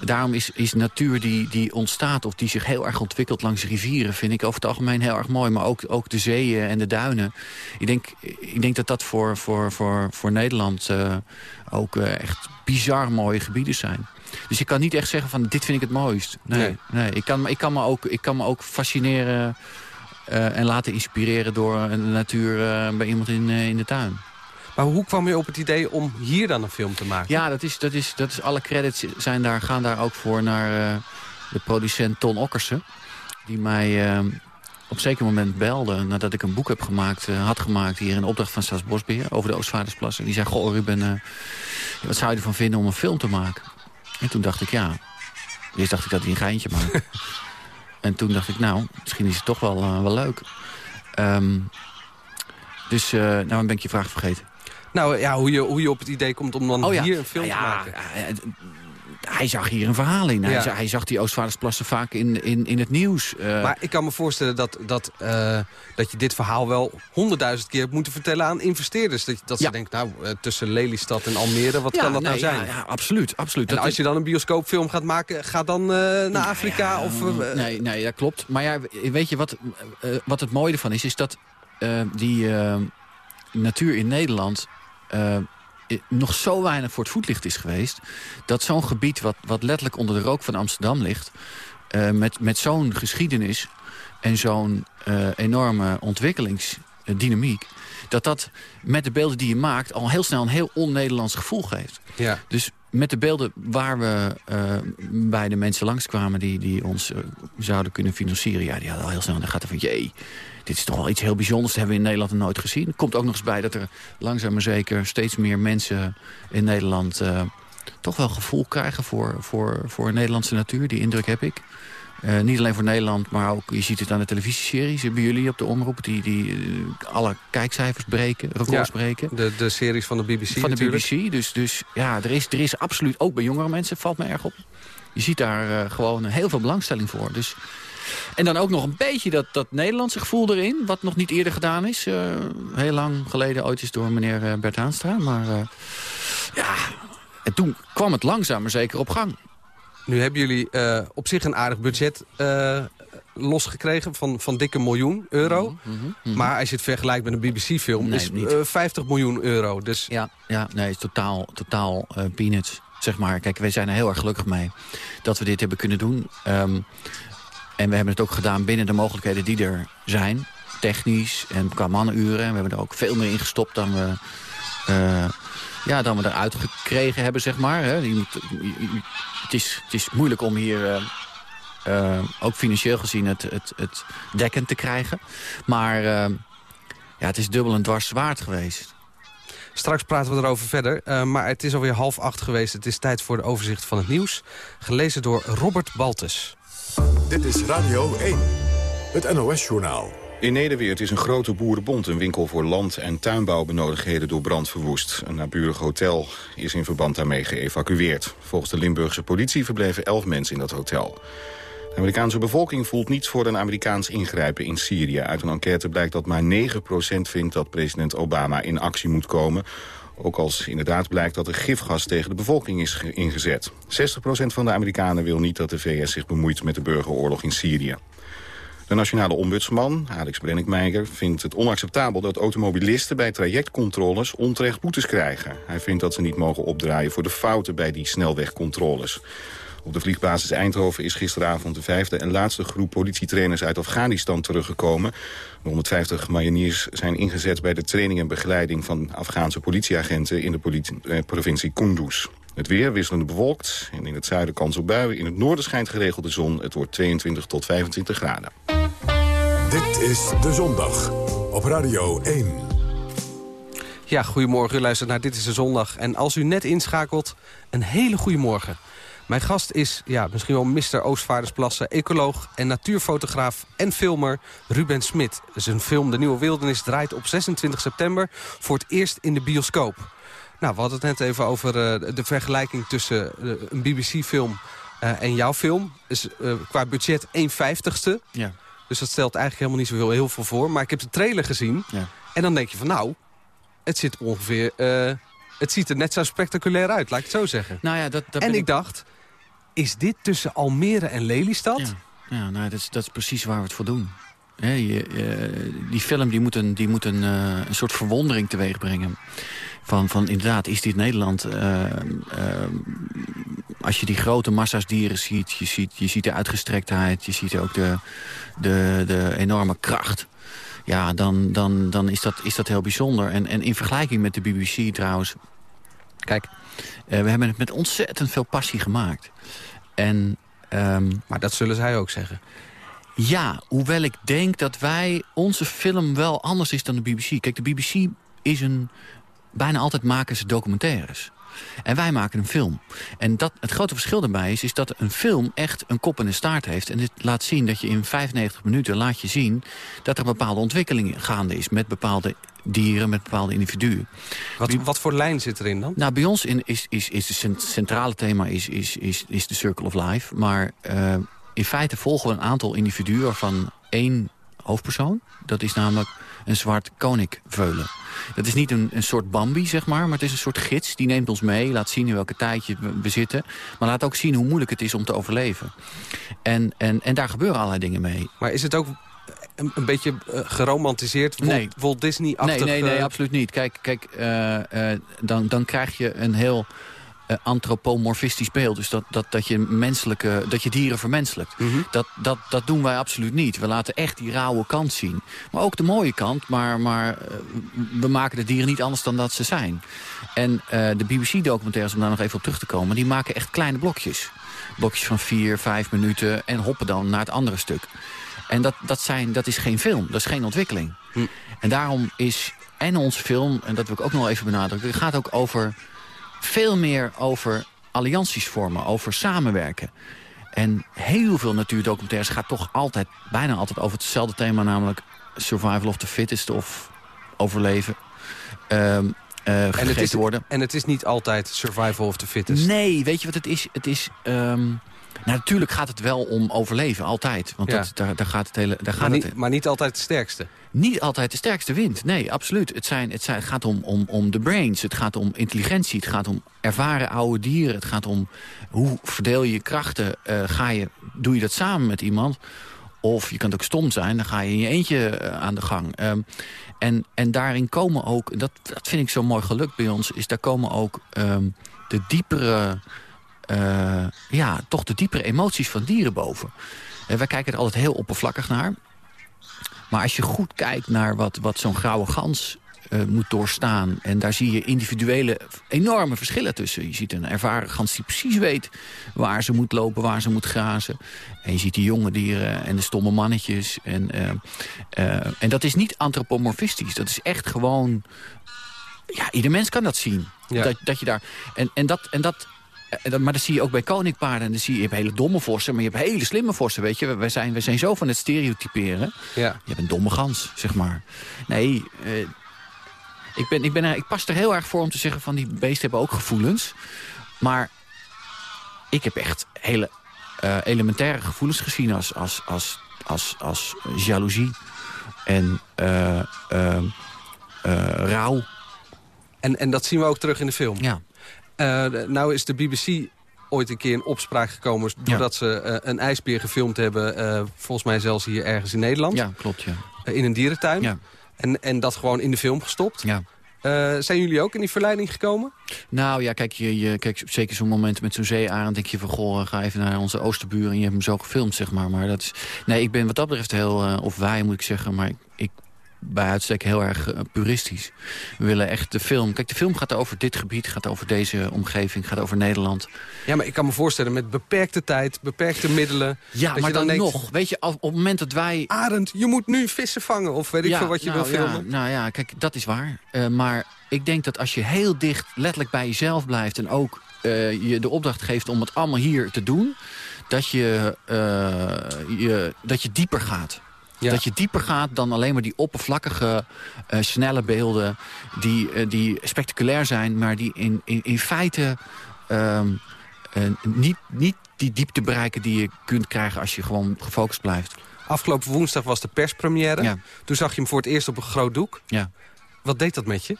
daarom is, is natuur die, die ontstaat of die zich heel erg ontwikkelt langs rivieren... vind ik over het algemeen heel erg mooi. Maar ook, ook de zeeën en de duinen. Ik denk, ik denk dat dat voor, voor, voor, voor Nederland uh, ook uh, echt bizar mooie gebieden zijn. Dus ik kan niet echt zeggen van dit vind ik het mooist. Nee, nee. nee. Ik, kan, ik, kan me ook, ik kan me ook fascineren uh, en laten inspireren door de natuur bij iemand in, in de tuin. Maar hoe kwam je op het idee om hier dan een film te maken? Ja, dat is, dat is, dat is alle credits zijn daar, gaan daar ook voor naar uh, de producent Ton Okkersen. Die mij uh, op een zeker moment belde nadat ik een boek heb gemaakt, uh, had gemaakt... hier in opdracht van Staatsbosbeheer over de Oostvaardersplassen. Die zei, goh Ruben, wat zou je ervan vinden om een film te maken? En toen dacht ik, ja... Eerst dacht ik dat hij een geintje maakte. [LAUGHS] en toen dacht ik, nou, misschien is het toch wel, wel leuk. Um, dus, nou ben ik je vraag vergeten. Nou ja, hoe je, hoe je op het idee komt om dan oh, ja. hier een film ja, te maken. Ja, hij zag hier een verhaal in. Hij, zag, hij zag die Oostvaardersplassen vaak in, in, in het nieuws. Eh, Maar ik kan me voorstellen dat, dat, eh, dat je dit verhaal wel honderdduizend keer hebt moeten vertellen aan investeerders. Dat, dat ze denken, nou, eh, tussen Lelystad en Almere, wat kan dat nee, nou zijn? Ja, absoluut. absoluut. En Dat als je dan een bioscoopfilm gaat maken, ga dan naar Afrika Ja, of... eh, nee, nee, dat klopt. Maar ja, weet je wat, wat het mooie ervan is? Is dat die natuur in Nederland eh, nog zo weinig voor het voetlicht is geweest... dat zo'n gebied wat, wat letterlijk onder de rook van Amsterdam ligt... eh, met, met zo'n geschiedenis en zo'n eh, enorme ontwikkelingsdynamiek... dat dat met de beelden die je maakt al heel snel een heel on-Nederlands gevoel geeft. ja. Dus met de beelden waar we eh, bij de mensen langskwamen... die, die ons eh, zouden kunnen financieren... ja, die hadden al heel snel... dan gaat er van, jee, dit is toch wel iets heel bijzonders... dat hebben we in Nederland nog nooit gezien. Komt ook nog eens bij dat er langzaam maar zeker... steeds meer mensen in Nederland... eh, toch wel gevoel krijgen voor, voor, voor Nederlandse natuur. Die indruk heb ik. Eh, niet alleen voor Nederland, maar ook, je ziet het aan de televisieseries... bij jullie op de omroep, die, die eh, alle kijkcijfers breken, records Ja. breken De, de series van de BBC van de. BBC. Dus, dus ja, er is, er is absoluut, ook bij jongere mensen, valt me erg op. Je ziet daar eh, gewoon heel veel belangstelling voor. Dus, en dan ook nog een beetje dat, dat Nederlandse gevoel erin... wat nog niet eerder gedaan is. eh, heel lang geleden ooit is door meneer eh, Bert Haanstra. Maar eh, ja, en toen kwam het langzaam maar zeker op gang. Nu hebben jullie eh, op zich een aardig budget eh, losgekregen van, van dikke miljoen euro. Maar als je het vergelijkt met een BBC-film, Mhm, Nee, is niet. eh, 50 miljoen euro. Dus Ja, ja nee, het is totaal, totaal eh, peanuts, zeg maar. Kijk, wij zijn er heel erg gelukkig mee dat we dit hebben kunnen doen. Ehm, en we hebben het ook gedaan binnen de mogelijkheden die er zijn. Technisch en qua mannenuren. En we hebben er ook veel meer in gestopt dan we, ja, dan we eruit gekregen hebben, zeg maar. Hè. Je moet, je- je- het, is, het is moeilijk om hier... eh, eh, ook financieel gezien het, het, het dekkend te krijgen. Maar eh, ja, het is dubbel en dwars zwaard geweest. straks praten we erover verder. Eh, maar het is alweer half acht geweest. Het is tijd voor de overzicht van het nieuws. Gelezen door Robert Baltus. Dit is Radio 1, het NOS-journaal. In Nederweert is een grote boerenbond een winkel voor land- en tuinbouwbenodigdheden door brand verwoest. Een naburig hotel is in verband daarmee geëvacueerd. Volgens de Limburgse politie verbleven elf mensen in dat hotel. De Amerikaanse bevolking voelt niets voor een Amerikaans ingrijpen in Syrië. Uit een enquête blijkt dat maar 9% vindt dat president Obama in actie moet komen. Ook als inderdaad blijkt dat er gifgas tegen de bevolking is ge- ingezet. 60% van de Amerikanen wil niet dat de VS zich bemoeit met de burgeroorlog in Syrië. De nationale ombudsman, Alex Brenninkmeijer, vindt het onacceptabel dat automobilisten bij trajectcontroles onterecht boetes krijgen. Hij vindt dat ze niet mogen opdraaien voor de fouten bij die snelwegcontroles. Op de vliegbasis Eindhoven is gisteravond de vijfde en laatste groep politietrainers uit Afghanistan teruggekomen. De 150 mariniers zijn ingezet bij de training en begeleiding van Afghaanse politieagenten in de eh, provincie Kunduz. Het weer wisselende bewolkt en in het zuiden kans op buien. In het noorden schijnt geregeld de zon. Het wordt 22 tot 25 graden. Dit is De Zondag op Radio 1. Ja, goedemorgen. U luistert naar Dit is de Zondag. En als u net inschakelt, een hele goede morgen. Mijn gast is ja, misschien wel Mr. Oostvaardersplassen, ecoloog en natuurfotograaf en filmer Ruben Smit. Zijn film De Nieuwe Wildernis draait op 26 september voor het eerst in de bioscoop. Nou, we hadden het net even over eh, de vergelijking tussen eh, een BBC-film eh, en jouw film. Eh, qua budget 1 vijftigste. Ja. Dus dat stelt eigenlijk helemaal niet zoveel heel veel voor. Maar ik heb de trailer gezien. Ja. En dan denk je van nou, het zit ongeveer... eh, het ziet er net zo spectaculair uit, laat ik het zo zeggen. Nou ja, dat, dat en ik dacht, is dit tussen Almere en Lelystad? Ja, ja nou, dat, is, dat is precies waar we het voor doen. Eh, die film die moet, een, die moet een, eh, een soort verwondering teweeg brengen. Van, van inderdaad, is dit Nederland? Eh, als je die grote massa's dieren ziet, je ziet, je ziet de uitgestrektheid... je ziet ook de, de, de enorme kracht... Ja, dan, dan, dan is, dat, is dat heel bijzonder. En, en in vergelijking met de BBC trouwens... Kijk, we hebben het met ontzettend veel passie gemaakt. En ehm, Maar dat zullen zij ook zeggen. Ja, hoewel ik denk dat wij, onze film wel anders is dan de BBC. Kijk, de BBC is een, bijna altijd maken ze documentaires. En wij maken een film. En dat, het grote verschil daarbij is, is dat een film echt een kop en een staart heeft. En dit laat zien dat je in 95 minuten laat je zien... dat er een bepaalde ontwikkeling gaande is met bepaalde dieren, met bepaalde individuen. Wat, wat voor lijn zit erin dan? Nou, bij ons in, is, is, is het cent- centrale thema is, is, is, is de Circle of Life. Maar eh, in feite volgen we een aantal individuen waarvan één hoofdpersoon... dat is namelijk een zwart koninkveulen. Dat is niet een, een soort Bambi, zeg maar, maar het is een soort gids. Die neemt ons mee, laat zien in welke tijd je we zitten. Maar laat ook zien hoe moeilijk het is om te overleven. En, en, en daar gebeuren allerlei dingen mee. Maar is het ook een, een beetje eh, geromantiseerd? Walt, Nee. Walt Disney-achtig? Nee, nee, nee, eh, absoluut niet. Kijk, kijk eh, dan, dan krijg je een heel eh, antropomorfistisch beeld. Dus dat, dat, dat, je menselijke, dat je dieren vermenselijkt. Mhm. dat, dat, dat doen wij absoluut niet. We laten echt die rauwe kant zien. Maar ook de mooie kant. Maar, maar eh, we maken de dieren niet anders dan dat ze zijn. En eh, de BBC-documentaires, om daar nog even op terug te komen... die maken echt kleine blokjes. Blokjes van vier, vijf minuten en hoppen dan naar het andere stuk. En dat, dat, zijn, dat is geen film, dat is geen ontwikkeling. En daarom is en onze film, en dat wil ik ook nog even benadrukken... het gaat ook over veel meer over allianties vormen, over samenwerken. En heel veel natuurdocumentaires gaat toch altijd, bijna altijd over hetzelfde thema... namelijk survival of the fittest of overleven. Ehm eh, en, het is, worden. en het is niet altijd survival of the fittest. Nee, weet je wat het is? Het is... ehm, nou, natuurlijk gaat het wel om overleven, altijd. Want Ja. dat, daar, daar gaat het hele... Daar gaat Maar het, niet, maar niet altijd het sterkste. niet altijd de sterkste wint. Nee, absoluut. Het, zijn, het, zijn, het gaat om, om, om de brains. Het gaat om intelligentie. Het gaat om ervaren oude dieren. Het gaat om hoe verdeel je je krachten. Eh, ga je, doe je dat samen met iemand? Of je kan ook stom zijn. Dan ga je in je eentje eh, aan de gang. Ehm, en, en daarin komen ook... Dat, dat vind ik zo mooi gelukt bij ons. Is daar komen ook ehm, de diepere... eh, ja, toch de diepere emoties van dieren boven. En wij kijken er altijd heel oppervlakkig naar. Maar als je goed kijkt naar wat, wat zo'n grauwe gans eh, moet doorstaan... en daar zie je individuele enorme verschillen tussen. Je ziet een ervaren gans die precies weet waar ze moet lopen, waar ze moet grazen. En je ziet die jonge dieren en de stomme mannetjes. En, eh, eh, en dat is niet antropomorfistisch. Dat is echt gewoon... Ja, ieder mens kan dat zien. Ja. Dat, dat je daar... En. En dat en dat- maar dat zie je ook bij koninkpaarden. En dan zie je, je hebt hele domme vossen, maar je hebt hele slimme vossen. Weet je? Wij zijn, wij zijn zo van het stereotyperen. Ja. Je hebt een domme gans, zeg maar. Nee, eh, ik, ben, ik, ben, er- ik pas er heel erg voor om te zeggen van die beesten hebben ook gevoelens. Maar ik heb echt hele eh, elementaire gevoelens gezien als, als, als, als, als jaloezie en eh, eh, eh, rouw. En, en dat zien we ook terug in de film. Ja. Eh, nou is de BBC ooit een keer in opspraak gekomen... doordat ze eh, een ijsbeer gefilmd hebben... eh, volgens mij zelfs hier ergens in Nederland. ja, klopt, ja. in een dierentuin. ja. En, en dat gewoon in de film gestopt. ja. Zijn jullie ook in die verleiding gekomen? Nou ja, kijk, je, je, kijk zeker zo'n moment met zo'n zeearend... denk je van, goh, ga even naar onze oosterburen... en je hebt hem zo gefilmd, zeg maar. maar dat is, nee, ik ben wat dat betreft heel... of wij, moet ik zeggen, maar ik, ik bij uitstek heel erg eh, puristisch. We willen echt de film... Kijk, de film gaat over dit gebied, gaat over deze omgeving... gaat over Nederland. Ja, maar ik kan me voorstellen met beperkte tijd, beperkte middelen... Ja, maar dan, dan denkt, nog. Weet je, op het moment dat wij... Arend, je moet nu vissen vangen. Of weet ik Ja, veel wat je nou, wil filmen. Ja, nou ja, kijk, dat is waar. Eh, maar ik denk dat als je heel dicht letterlijk bij jezelf blijft... en ook eh, je de opdracht geeft om het allemaal hier te doen... dat je, je, dat je dieper gaat. Ja. Dat je dieper gaat dan alleen maar die oppervlakkige, eh, snelle beelden... Die, eh, die spectaculair zijn, maar die in, in, in feite... ehm, eh, niet, niet die diepte bereiken die je kunt krijgen als je gewoon gefocust blijft. Afgelopen woensdag was de perspremière. Ja. Toen zag je hem voor het eerst op een groot doek. Ja. Wat deed dat met je?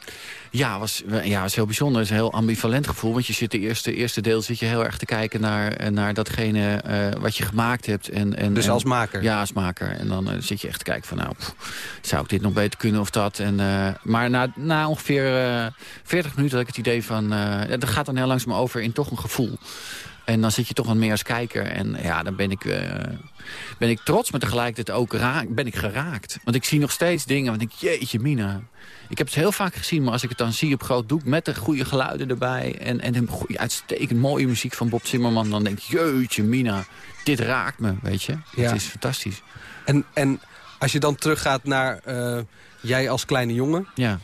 Ja, was, ja, was heel bijzonder. Het is een heel ambivalent gevoel. Want je zit de eerste, eerste deel zit je heel erg te kijken naar, eh, naar datgene eh, wat je gemaakt hebt. En, en, Dus en- als maker? Ja, als maker. En dan eh, zit je echt te kijken van nou, pff, zou ik dit nog beter kunnen of dat. En, maar na, na ongeveer eh 40 minuten had ik het idee van... dat gaat dan heel langzaam over in toch een gevoel. En dan zit je toch wat meer als kijker. En ja, dan ben ik, ben ik trots, maar tegelijkertijd ook raak, ben ik geraakt. Want ik zie nog steeds dingen en ik denk, jeetje mina. Ik heb het heel vaak gezien, maar als ik het dan zie op groot doek... met de goede geluiden erbij en, en een goede, uitstekend mooie muziek van Bob Zimmerman... dan denk ik, jeetje mina, dit raakt me, weet je. Ja. Het is fantastisch. En, en als je dan teruggaat naar eh, jij als kleine jongen... Ja.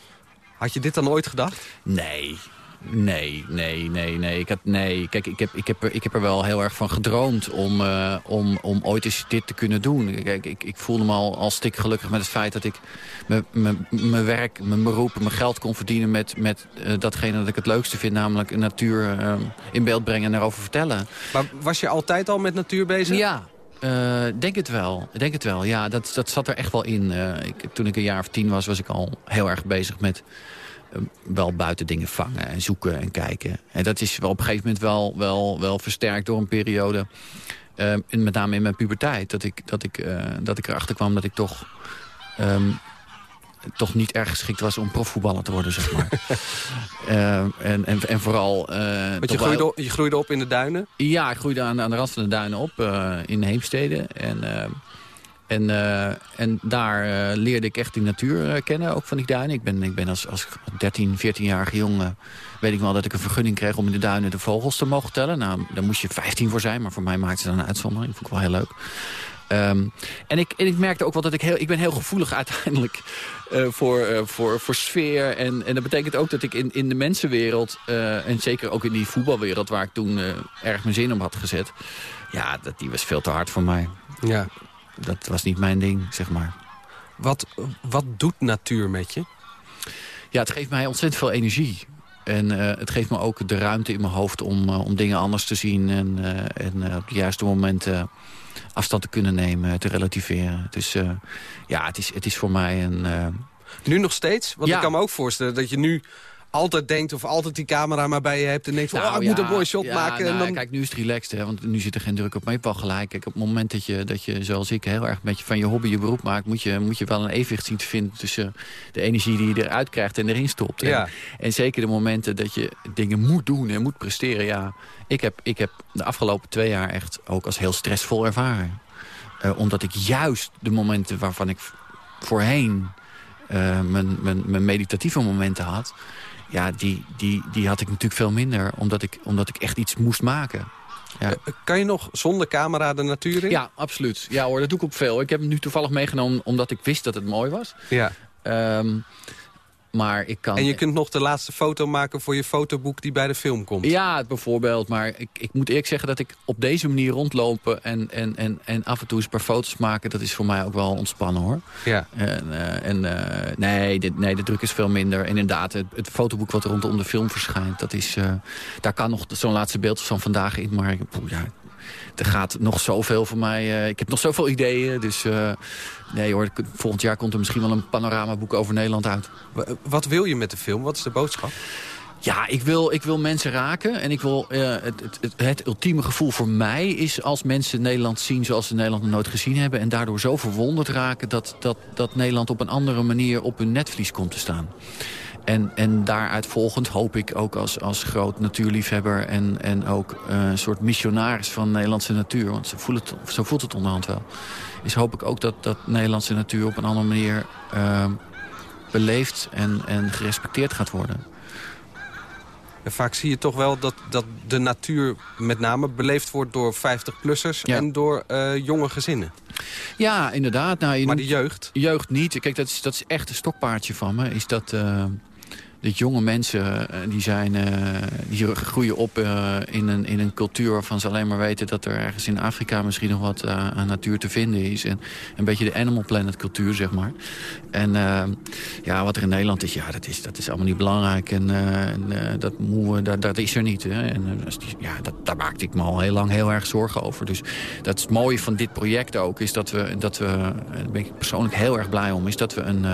had je dit dan ooit gedacht? Nee, Nee, nee, nee, nee. Ik had, nee. Kijk, ik heb, ik, heb er, ik heb er wel heel erg van gedroomd om, uh, om, om ooit eens dit te kunnen doen. Kijk, ik, ik voelde me al, al stik gelukkig met het feit dat ik mijn werk, mijn beroep, mijn geld kon verdienen met, met uh, datgene dat ik het leukste vind. Namelijk natuur uh, in beeld brengen en erover vertellen. Maar was je altijd al met natuur bezig? Ja, uh, denk het wel. Denk het wel. Ja, dat, dat zat er echt wel in. Uh, ik, toen ik een jaar of tien was, was ik al heel erg bezig met wel buiten dingen vangen en zoeken en kijken. En dat is wel op een gegeven moment wel, wel, wel versterkt door een periode. In, met name in mijn puberteit. Dat ik, dat ik, dat ik erachter kwam dat ik toch um, toch niet erg geschikt was om profvoetballer te worden, zeg maar. uh, [LAUGHS] en, en, en vooral... Uh, Want je groeide, op, je groeide op in de duinen? Ja, ik groeide aan, aan de rand van de duinen op, uh, in Heemstede. En, en, en daar leerde ik echt die natuur kennen, ook van die duinen. Ik ben, ik ben als, als 13, 14-jarige jongen... weet ik wel dat ik een vergunning kreeg om in de duinen de vogels te mogen tellen. Nou, daar moest je 15 voor zijn, maar voor mij maakte ze dan een uitzondering. Vond ik wel heel leuk. Um, en, ik, en ik merkte ook wel dat ik heel... Ik ben heel gevoelig uiteindelijk voor, voor, voor sfeer. En, en dat betekent ook dat ik in, in de mensenwereld... En zeker ook in die voetbalwereld waar ik toen erg mijn zin op had gezet... ja, dat, die was veel te hard voor mij. Ja. Dat was niet mijn ding, zeg maar. Wat, wat doet natuur met je? Ja, het geeft mij ontzettend veel energie. En uh, het geeft me ook de ruimte in mijn hoofd om, uh, om dingen anders te zien. En, uh, en op de juiste momenten afstand te kunnen nemen, te relativeren. Dus ja, het is, het is voor mij een... Nu nog steeds? Want ja. ik kan me ook voorstellen dat je nu altijd denkt of altijd die camera maar bij je hebt... en denkt van, nou, oh, ik ja, moet een mooi shot ja, maken. Nou, en dan... Kijk, nu is het relaxed, hè, want nu zit er geen druk op. Maar je hebt wel gelijk. Kijk, op het moment dat je, dat je, zoals ik, heel erg met je, van je hobby je beroep maakt... Moet je, moet je wel een evenwicht zien te vinden tussen de energie die je eruit krijgt en erin stopt. Ja. En, en zeker de momenten dat je dingen moet doen en moet presteren. Ja, ik heb, ik heb de afgelopen twee jaar echt ook als heel stressvol ervaren. Uh, omdat ik juist de momenten waarvan ik voorheen... Uh, mijn, mijn, mijn meditatieve momenten had ja, die, die, die had ik natuurlijk veel minder. Omdat ik, omdat ik echt iets moest maken. Ja. Kan je nog zonder camera de natuur in? Ja, absoluut. Ja hoor, dat doe ik op veel. Ik heb hem nu toevallig meegenomen omdat ik wist dat het mooi was. Ja. Um, maar ik kan... En je kunt nog de laatste foto maken voor je fotoboek die bij de film komt. Ja, bijvoorbeeld. Maar ik, ik moet eerlijk zeggen dat ik op deze manier rondlopen... En, en, en, en af en toe eens een paar foto's maken... dat is voor mij ook wel ontspannen, hoor. Ja. En, uh, en uh, nee, de, nee, de druk is veel minder. En inderdaad, het, het fotoboek wat rondom de film verschijnt... Dat is, uh, daar kan nog zo'n laatste beeld van vandaag in. Maar poeh, ja, er gaat nog zoveel voor mij. Uh, ik heb nog zoveel ideeën. Dus uh, nee hoor, volgend jaar komt er misschien wel een panoramaboek over Nederland uit. Wat wil je met de film? Wat is de boodschap? Ja, ik wil, ik wil mensen raken. En ik wil, uh, het, het, het, het, ultieme gevoel voor mij is als mensen Nederland zien zoals ze Nederland nog nooit gezien hebben. En daardoor zo verwonderd raken dat, dat, dat Nederland op een andere manier op hun netvlies komt te staan. En, en daaruit volgend hoop ik ook als, als groot natuurliefhebber... en, en ook uh, een soort missionaris van Nederlandse natuur... want zo voelt het, zo voelt het onderhand wel... is hoop ik ook dat, dat Nederlandse natuur op een andere manier... Uh, beleefd en, en gerespecteerd gaat worden. En vaak zie je toch wel dat, dat de natuur met name beleefd wordt door 50-plussers... Ja. en door uh, jonge gezinnen. Ja, inderdaad. Nou, je maar de jeugd? Jeugd niet. Kijk, dat is, dat is echt een stokpaardje van me. Is dat... Uh, dat jonge mensen uh, die zijn, uh, die groeien op uh, in, een, in een cultuur waarvan ze alleen maar weten dat er ergens in Afrika misschien nog wat aan natuur te vinden is. En een beetje de Animal Planet cultuur, zeg maar. En ja, wat er in Nederland is, ja, dat is, dat is allemaal niet belangrijk. En, dat, dat, dat is er niet. Hè. En ja, dat, daar maakte ik me al heel lang heel erg zorgen over. Dus dat is het mooie van dit project ook, is dat we, dat we daar ben ik persoonlijk heel erg blij om, is dat we een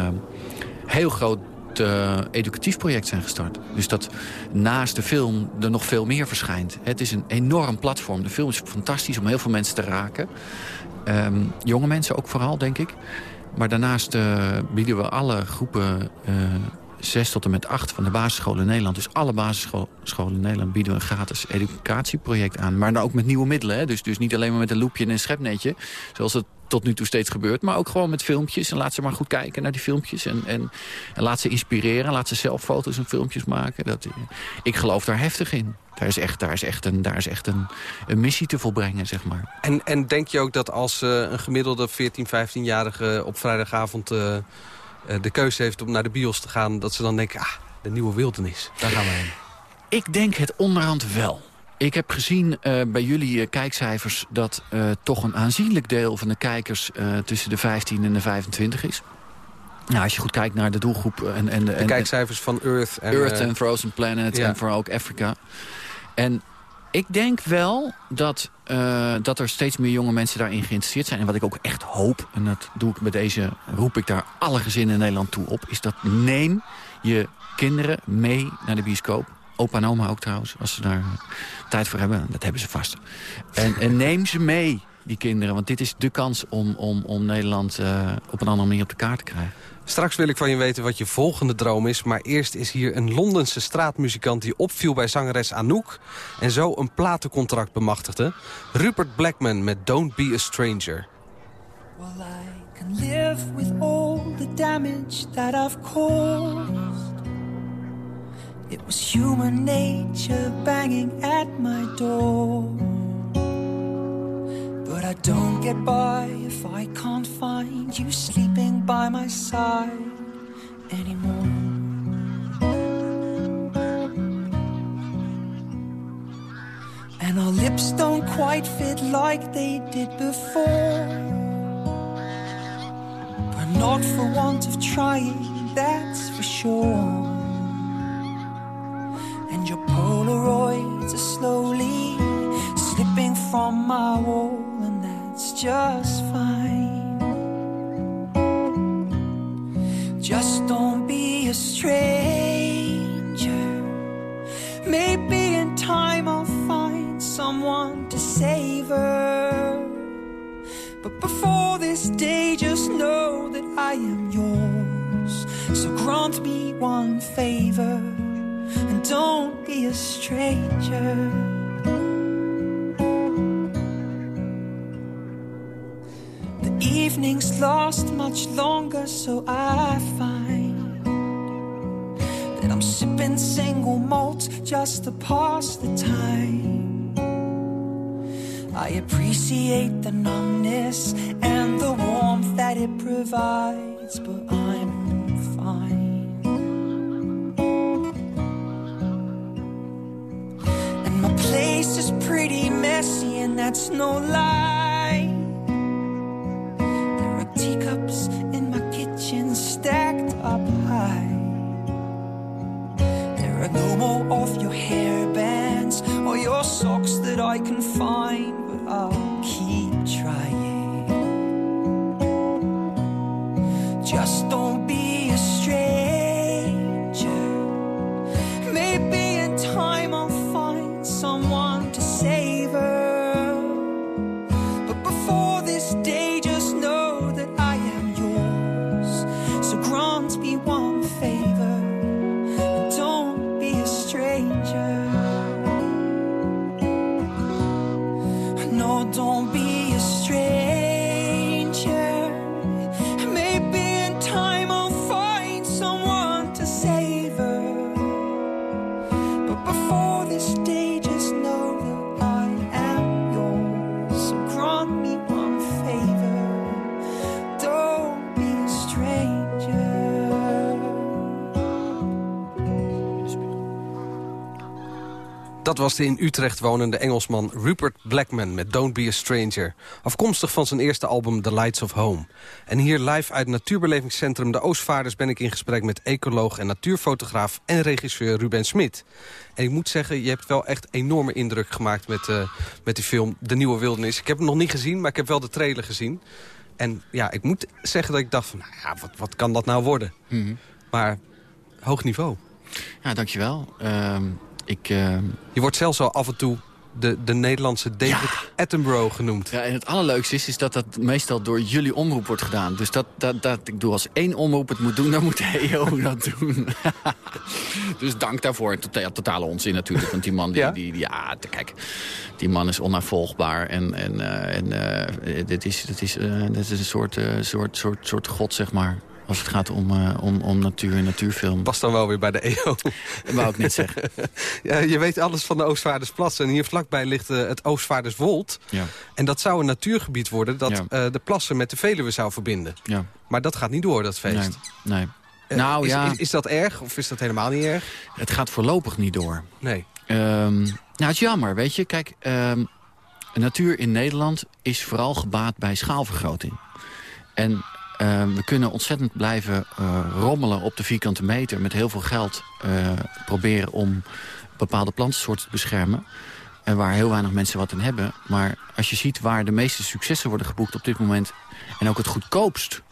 heel groot uh, educatief project zijn gestart. Dus dat naast de film er nog veel meer verschijnt. Het is een enorm platform. De film is fantastisch om heel veel mensen te raken. Um, jonge mensen ook vooral, denk ik. Maar daarnaast uh, bieden we alle groepen... 6 tot en met 8 van de basisscholen in Nederland. Dus alle basisscholen in Nederland bieden een gratis educatieproject aan. Maar dan ook met nieuwe middelen. Hè? Dus, dus niet alleen maar met een loepje en een schepnetje. Zoals het tot nu toe steeds gebeurt. Maar ook gewoon met filmpjes. En laat ze maar goed kijken naar die filmpjes. En, en, laat ze inspireren. Laat ze zelf foto's en filmpjes maken. Dat, ik geloof daar heftig in. Daar is echt, daar is echt, een, daar is echt een, een missie te volbrengen, zeg maar. En, en denk je ook dat als uh, een gemiddelde 14, 15-jarige op vrijdagavond... Uh, de keuze heeft om naar de bios te gaan... dat ze dan denken, ah, de nieuwe wildernis, daar gaan we heen. Ik denk het onderhand wel. Ik heb gezien uh, bij jullie uh, kijkcijfers dat uh, toch een aanzienlijk deel van de kijkers tussen de 15 en de 25 is. Nou, als je goed kijkt naar de doelgroep... En, en, de en, kijkcijfers van Earth en... Earth en Frozen Planet ja. en voor ook Africa. En ik denk wel dat, uh, dat er steeds meer jonge mensen daarin geïnteresseerd zijn. En wat ik ook echt hoop, en dat doe ik bij deze, roep ik daar alle gezinnen in Nederland toe op... is dat neem je kinderen mee naar de bioscoop. Opa en oma ook trouwens, als ze daar tijd voor hebben. Dat hebben ze vast. En neem ze mee, die kinderen. Want dit is de kans om, om, om Nederland uh, op een andere manier op de kaart te krijgen. Straks wil ik van je weten wat je volgende droom is. Maar eerst is hier een Londense straatmuzikant die opviel bij zangeres Anouk... en zo een platencontract bemachtigde. Rupert Blackman met Don't Be a Stranger. Well, I can live with all the damage that I've caused. It was human nature banging at my door. But I don't get by if I can't find you sleeping by my side anymore. And our lips don't quite fit like they did before. But not for want of trying, that's for sure. And your Polaroids are slowly slipping from my wall, that's just fine. Just don't be a stranger. Maybe in time I'll find someone to save her. But before this day, just know that I am yours. So grant me one favor and don't be a stranger. Evenings last much longer, so I find that I'm sipping single malt just to pass the time. I appreciate the numbness and the warmth that it provides, but I'm fine. And my place is pretty messy, and that's no lie. I can find, In Utrecht wonende Engelsman Rupert Blackman met Don't Be a Stranger. Afkomstig van zijn eerste album The Lights of Home. En hier live uit natuurbelevingscentrum De Oostvaarders... ben ik in gesprek met ecoloog en natuurfotograaf en regisseur Ruben Smit. En ik moet zeggen, je hebt wel echt enorme indruk gemaakt met, uh, met die film De Nieuwe Wildernis. Ik heb hem nog niet gezien, maar ik heb wel de trailer gezien. En ja, ik moet zeggen dat ik dacht van, nou ja, wat, wat kan dat nou worden? Mm -hmm. Maar hoog niveau. Ja, dankjewel. Uh, ik, uh... Je wordt zelfs al af en toe de, de Nederlandse David ja. Attenborough genoemd. Ja, en het allerleukste is, is dat dat meestal door jullie omroep wordt gedaan. Dus dat, dat, dat ik doe als één omroep het moet doen, dan moet de EO dat doen. [LAUGHS] dus dank daarvoor. Tota- Totale onzin natuurlijk, want die man, die, ja? die, die, ja, kijk, die man is onnavolgbaar. En, en, uh, en uh, dit, is, dit, is, uh, dit is een soort, soort, soort, soort god, zeg maar. Als het gaat om, uh, om, om natuur en natuurfilm. Past dan wel weer bij de EO. Dat wou ik net zeggen. [LAUGHS] ja, je weet alles van de Oostvaardersplas. En hier vlakbij ligt uh, het Oostvaarderswold. Ja. En dat zou een natuurgebied worden dat ja. uh, de plassen met de Veluwe zou verbinden. Ja. Maar dat gaat niet door, dat feest. Nee, nee. Eh, Nou, is, ja. is, is dat erg of is dat helemaal niet erg? Het gaat voorlopig niet door. Nee. Ehm, nou, het is jammer, weet je. Kijk, ehm, natuur in Nederland is vooral gebaat bij schaalvergroting. En ehm, we kunnen ontzettend blijven eh, rommelen op de vierkante meter... met heel veel geld eh, proberen om bepaalde plantensoorten te beschermen. En waar heel weinig mensen wat aan hebben. Maar als je ziet waar de meeste successen worden geboekt op dit moment... en ook het goedkoopst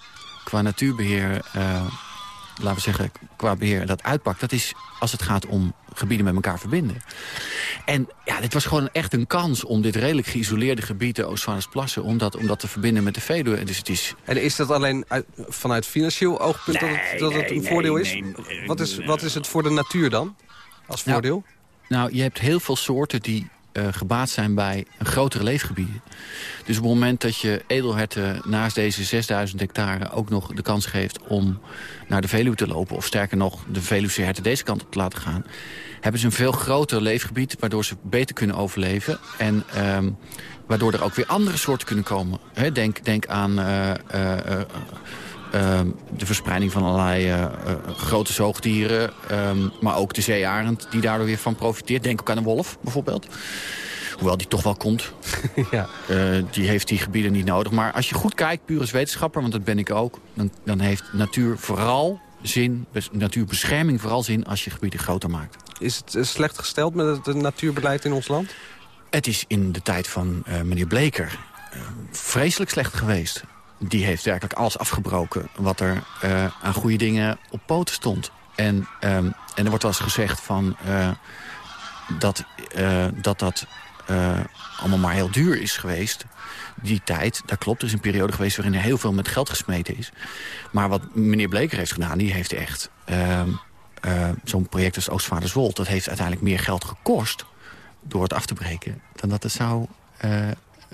qua natuurbeheer... eh, laten we zeggen, qua beheer dat uitpakt... dat is als het gaat om gebieden met elkaar verbinden. En ja, dit was gewoon echt een kans om dit redelijk geïsoleerde gebied... de Oostvaardersplassen, om dat, om dat te verbinden met de Veluwe. Dus het is... En is dat alleen uit- vanuit financieel oogpunt dat het, dat het een nee, voordeel is? nee, wat, is wat is het voor de natuur dan? Als Nou, voordeel? Nou, je hebt heel veel soorten die eh, gebaat zijn bij een grotere leefgebieden. Dus op het moment dat je edelherten naast deze 6000 hectare... ook nog de kans geeft om naar de Veluwe te lopen... of sterker nog, de Veluwse herten deze kant op te laten gaan... hebben ze een veel groter leefgebied... waardoor ze beter kunnen overleven. En ehm, waardoor er ook weer andere soorten kunnen komen. Denk, denk aan... eh, eh, eh, Ehm, de verspreiding van allerlei grote zoogdieren. ehm, maar ook de zeearend die daardoor weer van profiteert. Denk ook aan een wolf bijvoorbeeld. Hoewel die toch wel komt. [LAUGHS] ja. Eh, die heeft die gebieden niet nodig. Maar als je goed kijkt, puur als wetenschapper, want dat ben ik ook... dan, dan heeft natuur vooral zin, bes- natuurbescherming vooral zin... als je gebieden groter maakt. Is het slecht gesteld met het natuurbeleid in ons land? Het is in de tijd van eh, meneer Bleker eh, vreselijk slecht geweest. Die heeft werkelijk alles afgebroken wat er eh, aan goede dingen op poten stond. En, ehm, en er wordt wel eens gezegd van, eh, dat, eh, dat dat eh, allemaal maar heel duur is geweest. Die tijd, dat klopt. Er is een periode geweest waarin er heel veel met geld gesmeten is. Maar wat meneer Bleker heeft gedaan, die heeft echt... ehm, eh, Zo'n project als Oostvaarderswold, dat heeft uiteindelijk meer geld gekost door het af te breken, dan dat het zou... eh,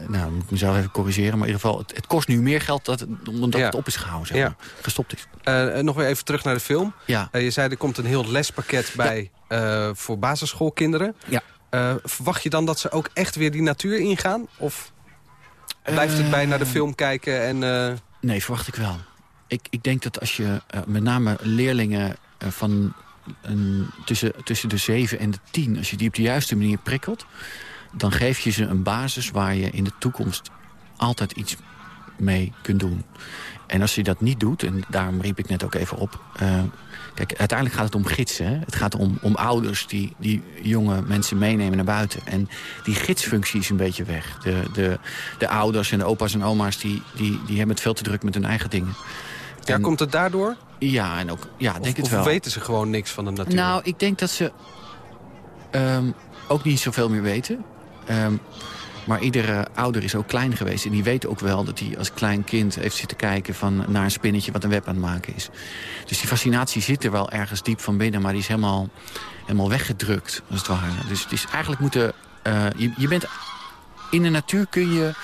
nou, moet ik mezelf even corrigeren, maar in ieder geval... het, het kost nu meer geld dat, omdat Ja. het op is gehouden, zeg Ja. maar, gestopt is. Nog weer even terug naar de film. Ja. Je zei er komt een heel lespakket bij voor basisschoolkinderen. Ja. Eh, verwacht je dan dat ze ook echt weer die natuur ingaan? Of blijft het bij naar de Eh, film kijken en... eh, Nee, verwacht ik wel. Ik, ik denk dat als je met name leerlingen van een, tussen, tussen de 7 en de 10... als je die op de juiste manier prikkelt... dan geef je ze een basis waar je in de toekomst altijd iets mee kunt doen. En als je dat niet doet, en daarom riep ik net ook even op... kijk, uiteindelijk gaat het om gidsen. Hè? Het gaat om, om ouders die, die jonge mensen meenemen naar buiten. En die gidsfunctie is een beetje weg. De, de, de ouders en de opa's en oma's die, die, die hebben het veel te druk met hun eigen dingen. ja, En- komt het daardoor? Ja, en ook, ja denk of, het of wel. weten ze gewoon niks van de natuur? Nou, ik denk dat ze ehm, ook niet zoveel meer weten. Ehm, maar iedere ouder is ook klein geweest. En die weet ook wel dat hij als klein kind heeft zitten kijken van, naar een spinnetje wat een web aan het maken is. Dus die fascinatie zit er wel ergens diep van binnen. Maar die is helemaal, helemaal weggedrukt, als het ware. Dus het is eigenlijk moeten... eh, je, bent, in de natuur kun je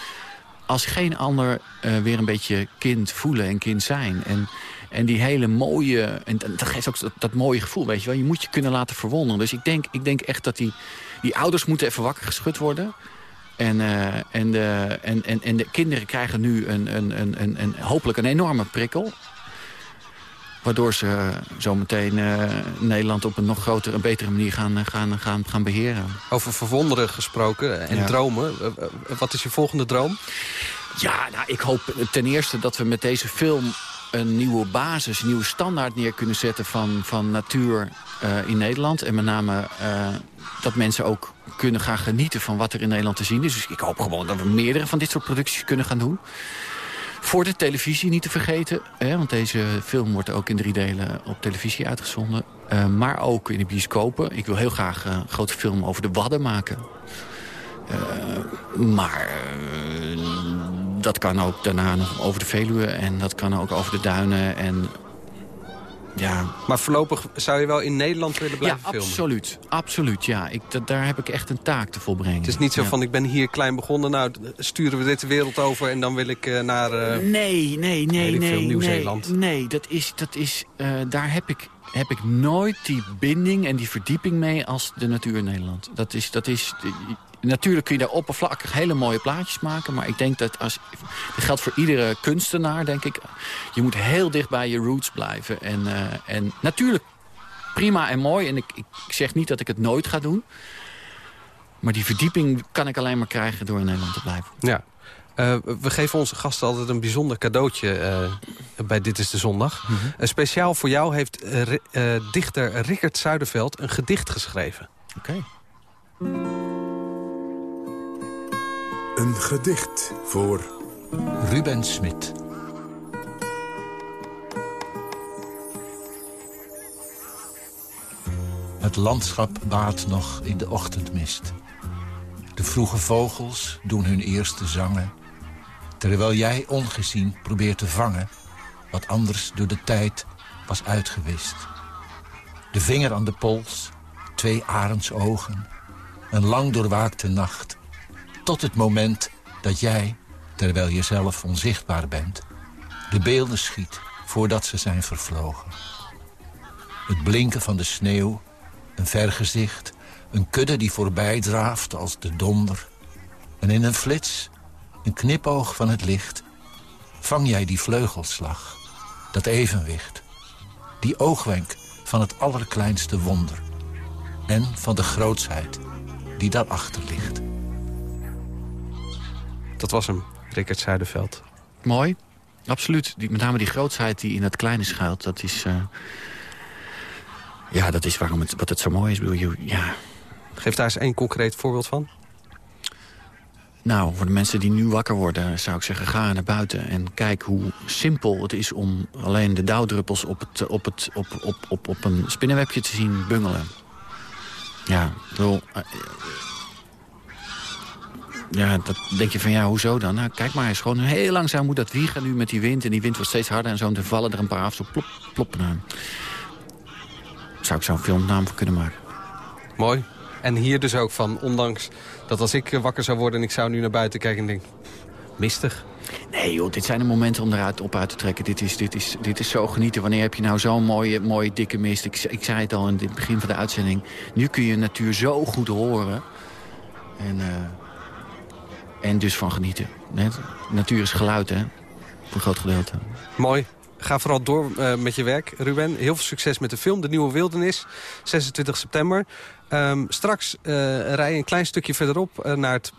als geen ander eh, weer een beetje kind voelen en kind zijn. En, en die hele mooie... En dat geeft ook dat, dat mooie gevoel, weet je wel. Je moet je kunnen laten verwonderen. Dus ik denk, ik denk echt dat die, die ouders moeten even wakker geschud worden. En, eh, en, de, en, en, en de kinderen krijgen nu een, een, een, een, een, hopelijk een enorme prikkel. Waardoor ze zometeen eh Nederland op een nog grotere en betere manier gaan, eh, gaan, gaan, gaan beheren. Over verwonderen gesproken en Ja. dromen. Wat is je volgende droom? Ja, nou, ik hoop ten eerste dat we met deze film een nieuwe basis, een nieuwe standaard neer kunnen zetten van, van natuur eh, in Nederland. En met name eh, dat mensen ook kunnen gaan genieten van wat er in Nederland te zien is. Dus ik hoop gewoon dat we meerdere van dit soort producties kunnen gaan doen. Voor de televisie niet te vergeten, hè, want deze film wordt ook in drie delen op televisie uitgezonden. Eh, maar ook in de bioscopen. Ik wil heel graag een grote film over de Wadden maken. Eh, maar eh, dat kan ook daarna nog over de Veluwe en dat kan ook over de duinen. En ja, Maar voorlopig zou je wel in Nederland willen ja blijven filmen? absoluut. Absoluut, ja. Ik, daar heb ik echt een taak te volbrengen. Het is niet zo Ja. van, ik ben hier klein begonnen, nou sturen we dit de wereld over... en dan wil ik eh, naar... eh, Nee, nee, nee, nee. Nieuw-Zeeland. Nee, nee, dat is, dat is, daar heb ik, heb ik nooit die binding en die verdieping mee als de natuur in Nederland. Dat is, dat is, Natuurlijk kun je daar oppervlakkig hele mooie plaatjes maken. Maar ik denk dat als... Dat geldt voor iedere kunstenaar, denk ik. Je moet heel dicht bij je roots blijven. En, eh, en natuurlijk prima en mooi. En ik, ik, ik zeg niet dat ik het nooit ga doen. Maar die verdieping kan ik alleen maar krijgen door in Nederland te blijven. Ja. Eh, we geven onze gasten altijd een bijzonder cadeautje eh, bij Dit is de Zondag. Eh, speciaal voor jou heeft dichter Rickert Zuiderveld een gedicht geschreven. Oké. Een gedicht voor Ruben Smit. Het landschap baat nog in de ochtendmist. De vroege vogels doen hun eerste zangen... terwijl jij ongezien probeert te vangen... wat anders door de tijd was uitgewist. De vinger aan de pols, twee arendsogen... een lang doorwaakte nacht... tot het moment dat jij, terwijl je zelf onzichtbaar bent... de beelden schiet voordat ze zijn vervlogen. Het blinken van de sneeuw, een vergezicht... een kudde die voorbij draaft als de donder... en in een flits, een knipoog van het licht... vang jij die vleugelslag, dat evenwicht... die oogwenk van het allerkleinste wonder... en van de grootsheid die daarachter ligt. Dat was hem, Rickert Zuiderveld. Mooi. Absoluut. Die, met name die grootsheid die in het kleine schuilt. Dat is, eh, ja, dat is waarom het, wat het zo mooi is. Bedoel, je, ja. Geef daar eens één concreet voorbeeld van. Nou, voor de mensen die nu wakker worden... zou ik zeggen, ga naar buiten en kijk hoe simpel het is... om alleen de dauwdruppels op, het, op, het, op, op, op, op een spinnenwebje te zien bungelen. Ja, ik bedoel, eh, ja, dat denk je van ja, hoezo dan? Nou, kijk maar eens, gewoon heel langzaam moet dat wiegen nu met die wind. En die wind wordt steeds harder en zo. En dan vallen er een paar af, zo plop, plop. Nou, zou ik zo'n filmnaam voor kunnen maken. Mooi. En hier dus ook van, ondanks dat als ik eh, wakker zou worden... en ik zou nu naar buiten kijken en denk, mistig. Nee joh, dit zijn de momenten om eruit op uit te trekken. Dit is, dit is, dit is zo genieten. Wanneer heb je nou zo'n mooie, mooie dikke mist? Ik, ik zei het al in het begin van de uitzending. Nu kun je natuur zo goed horen. En, eh, en dus van genieten. Net, natuur is geluid, hè? Voor een groot gedeelte. Mooi. Ga vooral door eh, met je werk, Ruben. Heel veel succes met de film De Nieuwe Wildernis, 26 september. Ehm, straks eh, rij je een klein stukje verderop eh, naar het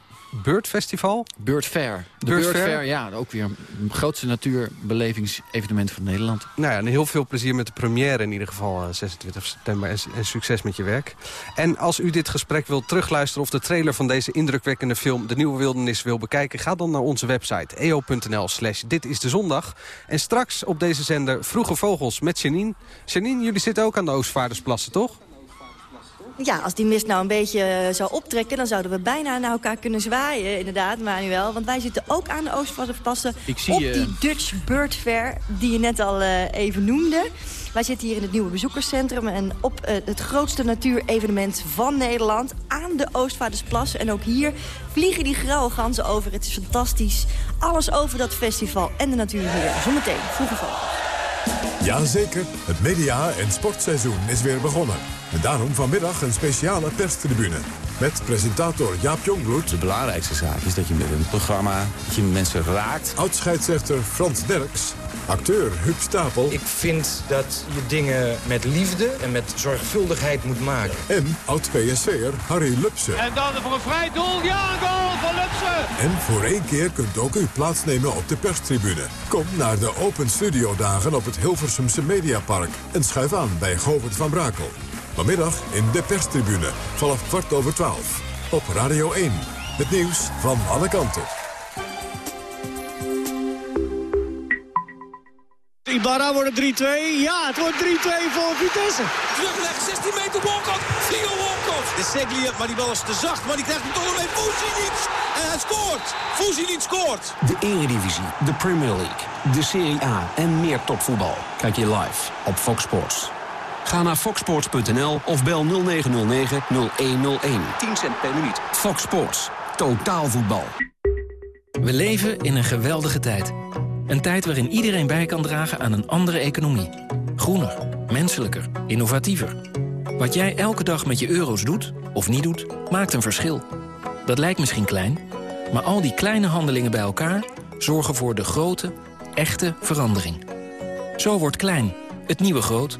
Bird Festival. Bird Fair. De Bird Bird, Fair. Fair, ja, ook weer het grootste natuurbelevingsevenement van Nederland. Nou ja, en heel veel plezier met de première in ieder geval eh, 26 september. En, en succes met je werk. En als u dit gesprek wilt terugluisteren of de trailer van deze indrukwekkende film De Nieuwe Wildernis wil bekijken, ga dan naar onze website eo.nl slash dit is de zondag. En straks op deze zender Vroege Vogels met Janine. Janine, jullie zitten ook aan de Oostvaardersplassen, toch? Ja, als die mist nou een beetje eh, zou optrekken... dan zouden we bijna naar elkaar kunnen zwaaien, inderdaad, Manuel. Want wij zitten ook aan de Oostvaardersplassen op je. die Dutch Bird Fair... die je net al eh, even noemde. Wij zitten hier in het nieuwe bezoekerscentrum... en op eh, het grootste natuurevenement van Nederland... aan de Oostvaardersplassen. En ook hier vliegen die grauwe ganzen over. Het is fantastisch. Alles over dat festival en de natuur hier. Zometeen, vroege vogels. Jazeker, het media- en sportseizoen is weer begonnen. En daarom vanmiddag een speciale perstribune. Met presentator Jaap Jongbloed. De belangrijkste zaak is dat je met een programma dat je mensen raakt. Oud-scheidsrechter Frans Derks. Acteur Huub Stapel. Ik vind dat je dingen met liefde en met zorgvuldigheid moet maken. En oud-PSV'er Harry Lupsen. En dan voor een vrij doel. Ja, een goal van Lupsen. En voor één keer kunt ook u plaatsnemen op de perstribune. Kom naar de Open Studio dagen op het Hilversumse Mediapark. En schuif aan bij Govert van Brakel. Vanmiddag in de perstribune vanaf kwart over twaalf. Op Radio 1. Het nieuws van alle kanten. Ibarra wordt het 3-2. Ja, het wordt 3-2 voor Vitesse. Terugleg, 16 meter Walcott. Theo Walcott. De Seglia, maar die bal is te zacht. Maar die krijgt hem toch nog mee. Fuzinic. En hij scoort. Fuzinic scoort. De Eredivisie, de Premier League, de Serie A en meer topvoetbal. Kijk je live op Fox Sports. Ga naar foxsports.nl of bel 0909-0101. 10 cent per minuut. Fox Sports. Totaal voetbal. We leven in een geweldige tijd. Een tijd waarin iedereen bij kan dragen aan een andere economie. Groener, menselijker, innovatiever. Wat jij elke dag met je euro's doet, of niet doet, maakt een verschil. Dat lijkt misschien klein, maar al die kleine handelingen bij elkaar... zorgen voor de grote, echte verandering. Zo wordt klein, het nieuwe groot.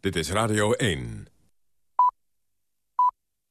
Dit is Radio 1.